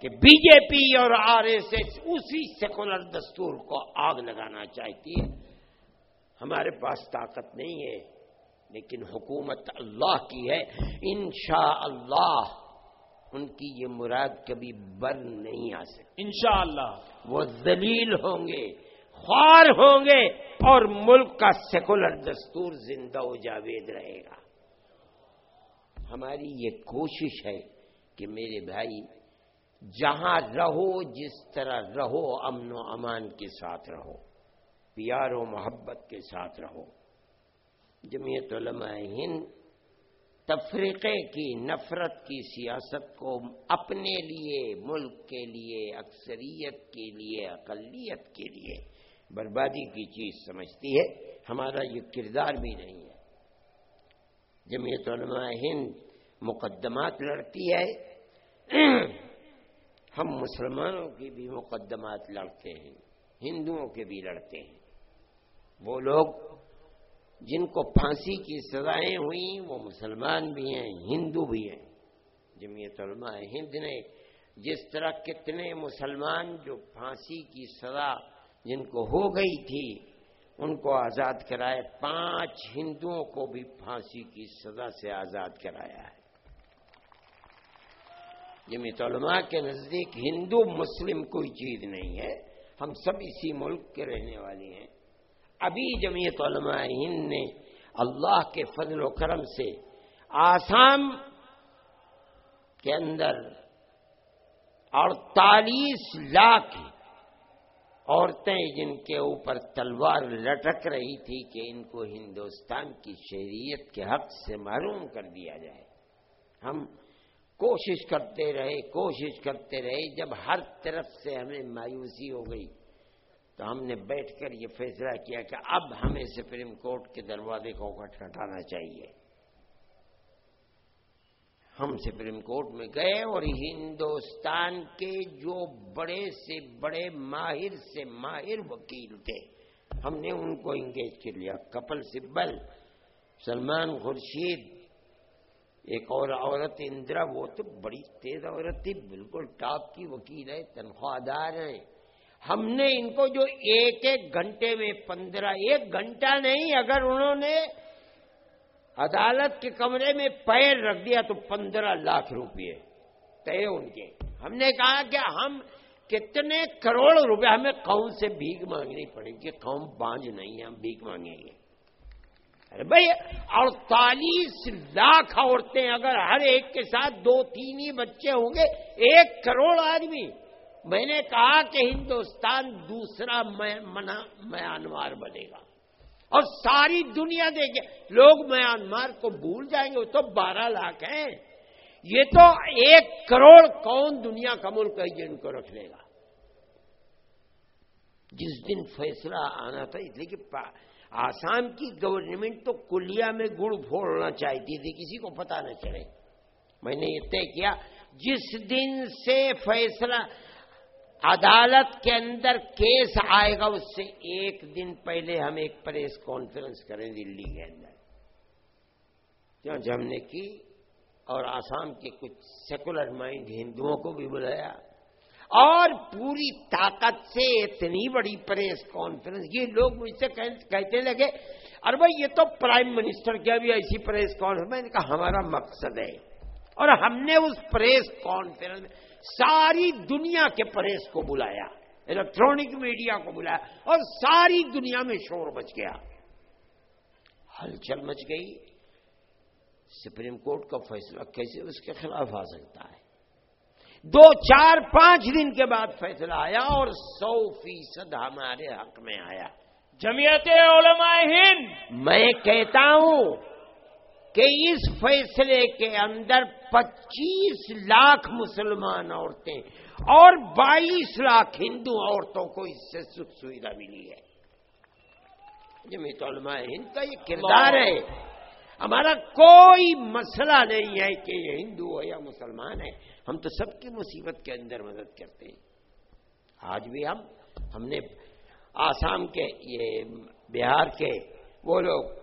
کہ بی جے پی اور آر ایس ایس اسی سیکولر دستور کو آگ لگانا چاہتی ہے۔ ہمارے پاس طاقت نہیں ہے لیکن حکومت اللہ کی ہے۔ انشاء اللہ ان کی یہ مراد کبھی بر نہیں آ سکتی۔ انشاءاللہ۔ وہ ذلیل ہوں گے۔ خوار ہوں گے اور ملک کا سیکولر دستور زندہ و جاوید رہے گا۔ ہماری یہ کوشش ہے کہ میرے بھائی، جہاں رہو، جس طرح رہو، امن و امان کے ساتھ رہو، پیار و محبت کے ساتھ رہو۔ جمعیت علماء ہند تفریقے کی، نفرت کی سیاست کو اپنے لیے، ملک کے لیے، اکثریت کے لیے، اقلیت کے لیے بربادی کی چیز سمجھتی ہے، ہمارا یہ کردار بھی نہیں ہے۔ جمعیت علماء ہند مقدمات لڑتی ہے۔ ہم مسلمانوں کی بھی مقدمات لڑتے ہیں، ہندوؤں کے بھی لڑتے ہیں۔ وہ لوگ جن کو پھانسی کی سزائیں ہوئیں، وہ مسلمان بھی ہیں، ہندو بھی ہیں۔ جمعیت علماء ہند نے جس طرح کتنے مسلمان جو پھانسی کی سزا جن کو ہو گئی تھی، ان کو آزاد کرائے پانچ ہندوؤں کو بھی پھانسی کی سزا سے آزاد کرایا ہے۔ جمعیت علماء کے نزدیک ہندو مسلم کوئی چیز نہیں ہے۔ ہم سب اسی ملک کے رہنے والے ہیں۔ ابھی جمعیت علماء ہند نے اللہ کے فضل و کرم سے آسام کے اندر اڑتالیس لاکھ عورتیں جن کے اوپر تلوار لٹک رہی تھی کہ ان کو ہندوستان کی شہریت کے حق سے معروم کر دیا جائے۔ ہم کوشش کرتے رہے، کوشش کرتے رہے، جب ہر طرف سے ہمیں مایوسی ہو گئی تو ہم نے بیٹھ کر یہ فیصلہ کیا کہ اب ہمیں سپریم کورٹ کے دروازے کو کھٹکھٹانا چاہیے۔ ہم سپریم کورٹ میں گئے اور ہندوستان کے جو بڑے سے بڑے ماہر سے ماہر وکیل تھے، ہم نے ان کو انگیج کر لیا۔ کپل سبل، سلمان خورشید، ایک اور عورت اندرا، وہ تو بڑی تیز عورت تھی، بالکل ٹاپ کی وکیل ہے، تنخواہ دار ہیں۔ ہم نے ان کو جو ایک ایک گھنٹے میں، پندرہ ایک گھنٹہ نہیں، اگر انہوں نے عدالت کے کمرے میں پیر رکھ دیا تو پندرہ لاکھ روپئے طے ان کے ہم نے کہا کہ ہم کتنے کروڑ روپے ہمیں قوم سے بھیک مانگنی پڑے گی، قوم بانج نہیں ہے، ہم بھیک مانگیں گے۔ ارے بھائی، اڑتالیس لاکھ عورتیں اگر ہر ایک کے ساتھ دو تین ہی بچے ہوں گے، ایک کروڑ آدمی۔ میں نے کہا کہ ہندوستان دوسرا میانمار بنے گا۔ اور ساری دنیا دیکھے۔ لوگ میانمار کو بھول جائیں گے، وہ تو بارہ لاکھ ہیں۔ یہ تو ایک کروڑ کون دنیا کا ملک ہے جن کو رکھ لے گا۔ جس دن فیصلہ آنا تھا، اس لیے کہ آسام کی گورنمنٹ تو کلیا میں گڑ پھوڑنا چاہتی تھی، کسی کو پتا نہ چلے۔ میں نے یہ طے کیا، جس دن سے فیصلہ عدالت کے اندر کیس آئے گا، اس سے ایک دن پہلے ہم ایک پریس کانفرنس کریں دلی کے اندر۔ کیوں ہم نے کی اور آسام کے کچھ سیکولر مائنڈ ہندوؤں کو بھی بلایا۔ اور پوری طاقت سے اتنی بڑی پریس کانفرنس، یہ لوگ مجھ سے کہتے لگے اور بھائی، یہ تو پرائم منسٹر کیا بھی ایسی پریس کانفرنس؟ میں نے کہا، ہمارا مقصد ہے۔ اور ہم نے اس پریس کانفرنس میں ساری دنیا کے پریس کو بلایا الیکٹرانک میڈیا کو بلایا اور ساری دنیا میں شور بچ گیا۔ ہلچل مچ گئی۔ سپریم کورٹ کا فیصلہ کیسے اس کے خلاف آ سکتا ہے؟ دو چار پانچ دن کے بعد فیصلہ آیا اور سو فیصد ہمارے حق میں آیا۔ جمعیت علماء ہند۔ میں کہتا ہوں کہ اس فیصلے کے اندر پچیس لاکھ مسلمان عورتیں اور بائیس لاکھ ہندو عورتوں کو اس سے سکھ سویدھا ملی ہے۔ جمیت علماء ہند کا یہ کردار ہے۔ ہمارا کوئی مسئلہ نہیں ہے کہ یہ ہندو ہے یا مسلمان ہے۔ ہم تو سب کی مصیبت کے اندر مدد کرتے ہیں۔ آج بھی ہم ہم نے آسام کے، یہ بہار کے وہ لوگ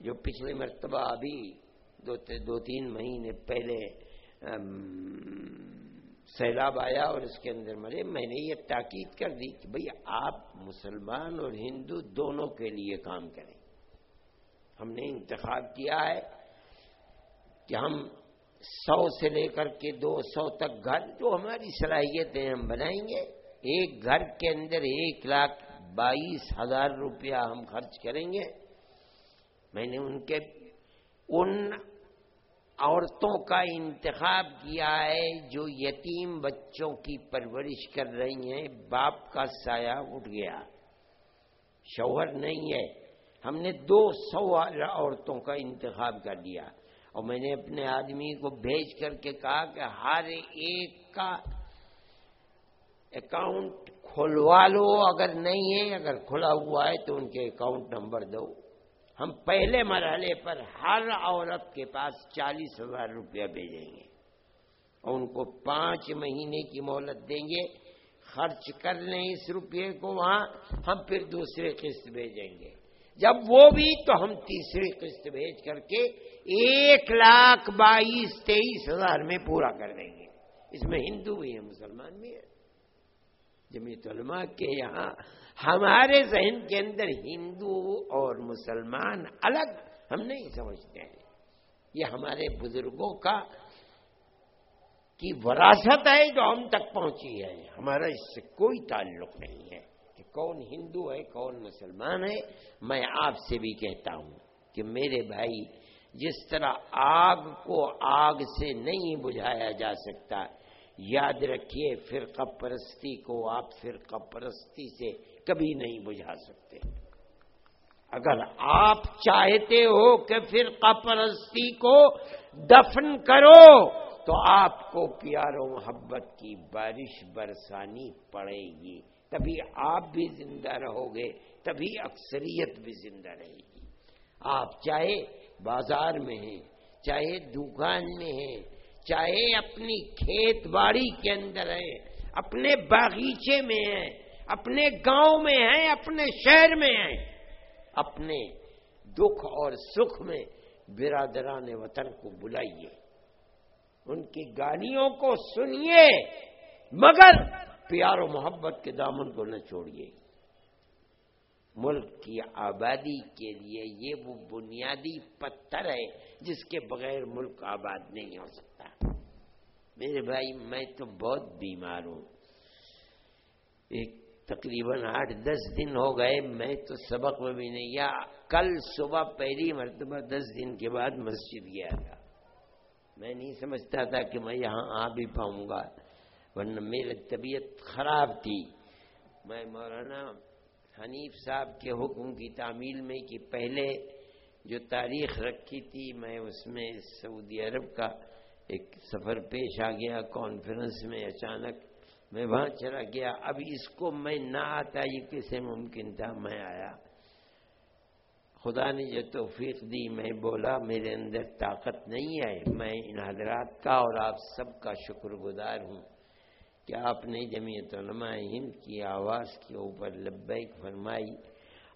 جو پچھلے مرتبہ ابھی دو دو تین مہینے پہلے سیلاب آیا اور اس کے اندر مرے، میں نے یہ تاکید کر دی کہ بھئی آپ مسلمان اور ہندو دونوں کے لیے کام کریں۔ ہم نے انتخاب کیا ہے کہ ہم سو سے لے کر کے دو سو تک گھر جو ہماری صلاحیتیں ہم بنائیں گے، ایک گھر کے اندر ایک لاکھ بائیس ہزار روپیہ ہم خرچ کریں گے۔ میں نے ان کے ان عورتوں کا انتخاب کیا ہے جو یتیم بچوں کی پرورش کر رہی ہیں۔ باپ کا سایہ اٹھ گیا۔ شوہر نہیں ہے۔ ہم نے دو سو عورتوں کا انتخاب کر دیا اور میں نے اپنے آدمی کو بھیج کر کے کہا کہ ہر ایک کا اکاؤنٹ کھلوا لو۔ اگر نہیں ہے، اگر کھلا ہوا ہے تو ان کے اکاؤنٹ نمبر دو۔ ہم پہلے مرحلے پر ہر عورت کے پاس چالیس ہزار روپیہ بھیجیں گے اور ان کو پانچ مہینے کی مہلت دیں گے، خرچ کر لیں اس روپئے کو وہاں، ہم پھر دوسرے قسط بھیجیں گے۔ جب وہ بھی تو ہم تیسری قسط بھیج کر کے ایک لاکھ بائیس تیئیس ہزار میں پورا کر دیں گے۔ اس میں ہندو بھی ہیں، مسلمان بھی ہیں۔ جمیت علماء کے یہاں ہمارے ذہن کے اندر ہندو اور مسلمان الگ ہم نہیں سمجھتے ہیں۔ یہ ہمارے بزرگوں کا کی وراثت ہے جو ہم تک پہنچی ہے۔ ہمارا اس سے کوئی تعلق نہیں ہے کہ کون ہندو ہے، کون مسلمان ہے۔ میں آپ سے بھی کہتا ہوں کہ میرے بھائی، جس طرح آگ کو آگ سے نہیں بجھایا جا سکتا یاد رکھیے، فرقہ پرستی کو آپ فرقہ پرستی سے کبھی نہیں بجھا سکتے۔ اگر آپ چاہتے ہو کہ فرقہ پرستی کو دفن کرو، تو آپ کو پیار و محبت کی بارش برسانی پڑے گی۔ تبھی آپ بھی زندہ رہو گے، تبھی اکثریت بھی زندہ رہے گی۔ آپ چاہے بازار میں ہیں، چاہے دکان میں ہیں چاہے اپنی کھیت باڑی کے اندر ہیں، اپنے باغیچے میں ہیں، اپنے گاؤں میں ہیں، اپنے شہر میں ہیں، اپنے دکھ اور سکھ میں برادران وطن کو بلائیے۔ ان کی گالیوں کو سنیے، مگر پیار و محبت کے دامن کو نہ چھوڑیے۔ ملک کی آبادی کے لیے یہ وہ بنیادی پتھر ہے جس کے بغیر ملک آباد نہیں ہو سکتا۔ میرے بھائی، میں تو بہت بیمار ہوں۔ ایک تقریباً آٹھ دس دن ہو گئے، میں تو سبق میں بھی نہیں، یا کل صبح پہلی مرتبہ دس دن کے بعد مسجد گیا تھا۔ میں نہیں سمجھتا تھا کہ میں یہاں آ بھی پاؤں گا، ورنہ میری طبیعت خراب تھی۔ میں مولانا حنیف صاحب کے حکم کی تعمیل میں کہ پہلے جو تاریخ رکھی تھی، میں اس میں سعودی عرب کا ایک سفر پیش آ گیا کانفرنس میں اچانک میں وہاں چلا گیا۔ اب اس کو میں نہ آتا، یہ کیسے ممکن تھا؟ میں آیا۔ خدا نے جو توفیق دی، میں بولا، میرے اندر طاقت نہیں ہے میں ان حضرات کا اور آپ سب کا شکر گزار ہوں کہ آپ نے جمعیت علماء ہند کی آواز کے اوپر لبیک فرمائی۔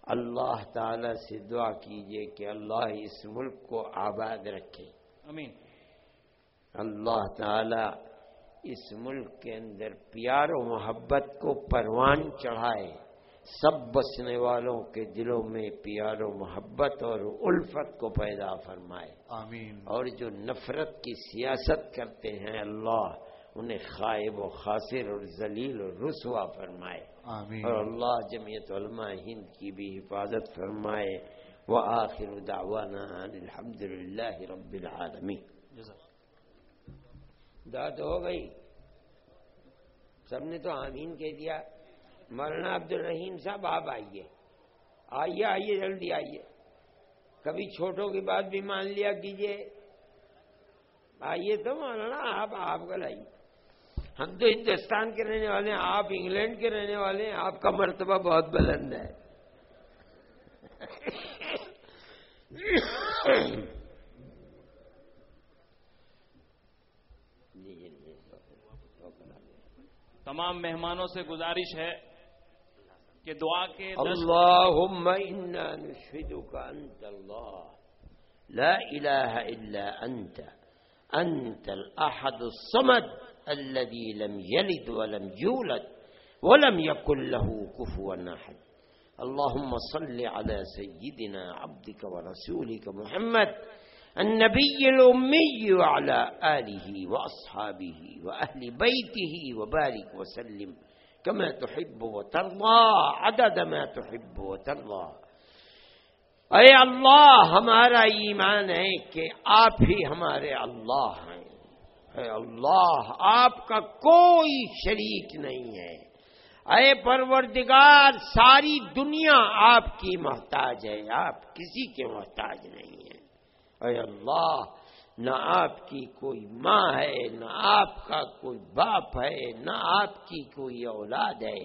اللہ تعالی سے دعا کیجیے کہ اللہ اس ملک کو آباد رکھے۔ امین اللہ تعالی اس ملک کے اندر پیار و محبت کو پروان چڑھائے سب بسنے والوں کے دلوں میں پیار و محبت اور الفت کو پیدا فرمائے۔ آمین۔ اور جو نفرت کی سیاست کرتے ہیں اللہ انہیں خائب و خاصر اور ذلیل اور رسوا فرمائے۔ آمین۔ اور اللہ جمعیت علماء ہند کی بھی حفاظت فرمائے۔ وہ آخر دعوانا الحمد للہ رب العالمین۔ داد ہو گئی۔ سب نے تو آمین کہہ دیا۔ مولانا عبد الرحیم صاحب، آپ آئیے۔ آئیے آئیے، جلدی آئیے۔ کبھی چھوٹوں کی بات بھی مان لیا کیجیے آئیے تو مولانا، آپ آپ کل آئیے۔ ہم تو ہندوستان کے رہنے والے ہیں، آپ انگلینڈ کے رہنے والے ہیں، آپ کا مرتبہ بہت بلند ہے۔ (coughs) تمام مہمانوں سے گزارش ہے کہ دعا کے اللهم إنا نشهدك أنت الله لا إله إلا أنت أنت الأحد الصمد الذي لم يلد ولم يولد ولم يكن له كفوا أحد اللهم صل على سيدنا عبدك ورسولك محمد النبي الأمي وعلى آله وأصحابه وأهل بيته وبارك وسلم كما تحب وترضى، عدد ما تحب وترضى۔ اے اللہ، ہمارا ایمان ہے کہ آپ ہی ہمارے اللہ ہیں۔ اے اللہ، آپ کا کوئی شریک نہیں ہے۔ اے پروردگار، ساری دنیا آپ کی محتاج ہے، آپ کسی کے محتاج نہیں ہیں اے اللہ، نہ آپ کی کوئی ماں ہے، نہ آپ کا کوئی باپ ہے، نہ آپ کی کوئی اولاد ہے۔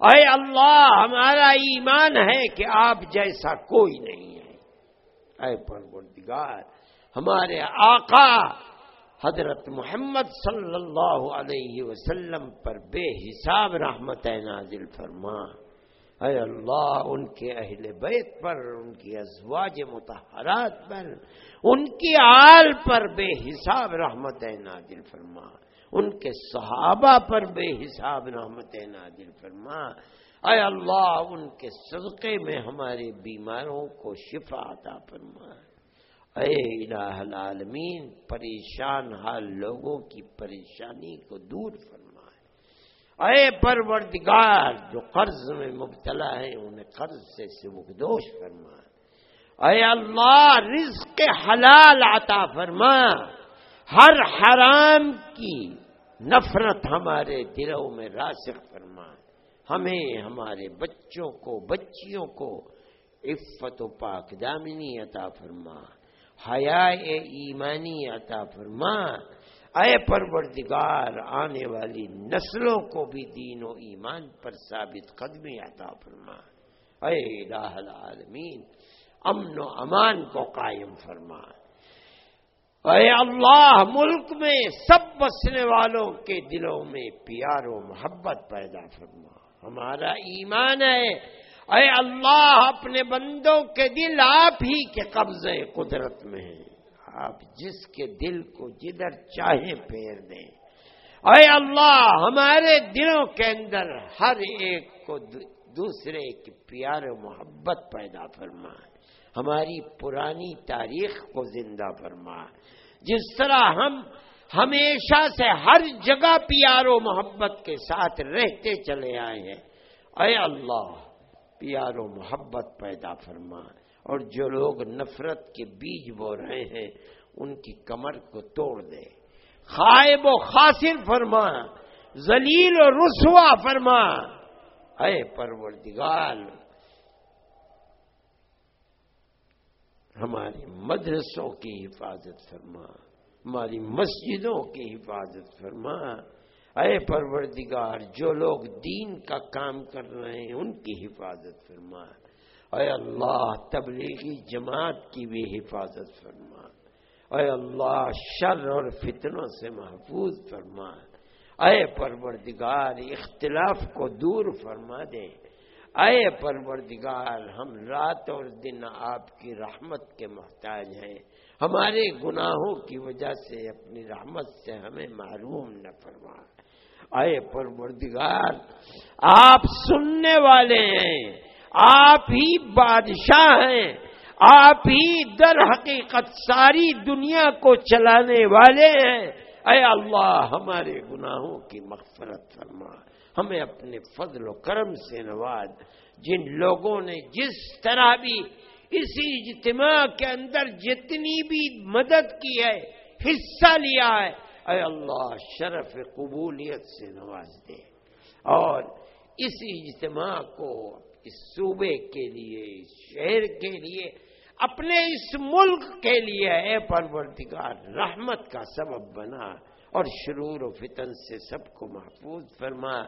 اے اللہ، ہمارا ایمان ہے کہ آپ جیسا کوئی نہیں ہے۔ اے پروردگار، ہمارے آقا حضرت محمد صلی اللہ علیہ وسلم پر بے حساب رحمت نازل فرما۔ اے اللہ، ان کے اہل بیت پر، ان کی ازواج متحرات پر، ان کی آل پر بے حساب رحمت نازل فرما۔ ان کے صحابہ پر بے حساب رحمت نازل فرما۔ اے اللہ، ان کے صدقے میں ہمارے بیماروں کو شفا عطا فرما۔ اے الہ العالمین، پریشان حال لوگوں کی پریشانی کو دور فرما۔ اے پروردگار، جو قرض میں مبتلا ہے انہیں قرض سے سبکدوش فرما۔ اے اللہ، رزق حلال عطا فرما۔ ہر حرام کی نفرت ہمارے دلوں میں راسخ فرما۔ ہمیں، ہمارے بچوں کو، بچیوں کو عفت و پاک دامنی عطا فرما۔ حیا ایمانی عطا فرما۔ اے پروردگار، آنے والی نسلوں کو بھی دین و ایمان پر ثابت قدمی عطا فرما۔ اے الہ العالمین، امن و امان کو قائم فرما۔ اے اللہ، ملک میں سب بسنے والوں کے دلوں میں پیار و محبت پیدا فرما۔ ہمارا ایمان ہے۔ اے اللہ، اپنے بندوں کے دل آپ ہی کے قبضے قدرت میں ہیں۔ آپ جس کے دل کو جدھر چاہیں پھیر دیں۔ اے اللہ، ہمارے دلوں کے اندر ہر ایک کو دوسرے کی پیار و محبت پیدا فرما۔ ہماری پرانی تاریخ کو زندہ فرما۔ جس طرح ہم ہمیشہ سے ہر جگہ پیار و محبت کے ساتھ رہتے چلے آئے ہیں۔ اے اللہ، پیار و محبت پیدا فرما۔ اور جو لوگ نفرت کے بیج بو رہے ہیں، ان کی کمر کو توڑ دے۔ خائب و خاصر فرما زلیل و رسوا فرما۔ اے پروردگار، ہماری مدرسوں کی حفاظت فرما، ہماری مسجدوں کی حفاظت فرما۔ اے پروردگار، جو لوگ دین کا کام کر رہے ہیں، ان کی حفاظت فرما۔ اے اللہ، تبلیغی جماعت کی بھی حفاظت فرما اے اللہ، شر اور فتنوں سے محفوظ فرما اے پروردگار، اختلاف کو دور فرما دے۔ اے پروردگار، ہم رات اور دن آپ کی رحمت کے محتاج ہیں۔ ہمارے گناہوں کی وجہ سے اپنی رحمت سے ہمیں معروم نہ فرما۔ اے پروردگار، آپ سننے والے ہیں۔ آپ ہی بادشاہ ہیں، آپ ہی در حقیقت ساری دنیا کو چلانے والے ہیں۔ اے اللہ، ہمارے گناہوں کی مغفرت فرما۔ ہمیں اپنے فضل و کرم سے نواز جن لوگوں نے جس طرح بھی اسی اجتماع کے اندر جتنی بھی مدد کی ہے، حصہ لیا ہے، اے اللہ، شرف قبولیت سے نواز دے۔ اور اس اجتماع کو اس صوبے کے لیے، اس شہر کے لیے، اپنے اس ملک کے لیے اے پرورتگار رحمت کا سبب بنا اور شرور و فتن سے سب کو محفوظ فرما۔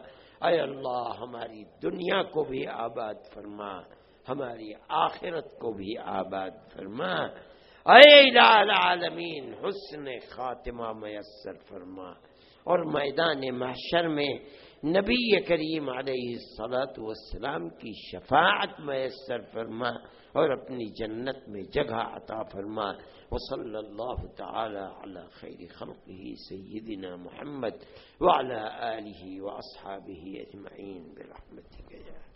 اے اللہ، ہماری دنیا کو بھی آباد فرما، ہماری آخرت کو بھی آباد فرما۔ اے العالمین، حسن خاتمہ میسر فرما۔ اور میدان محشر میں نبی کریم علیہ صلاحت والسلام کی شفاعت میسر فرما اور اپنی جنت میں جگہ عطا فرما۔ وصلی اللہ تعالی علی خیر خلقه سیدنا محمد وعلى آله وأصحابه اجمعین برحمتك يا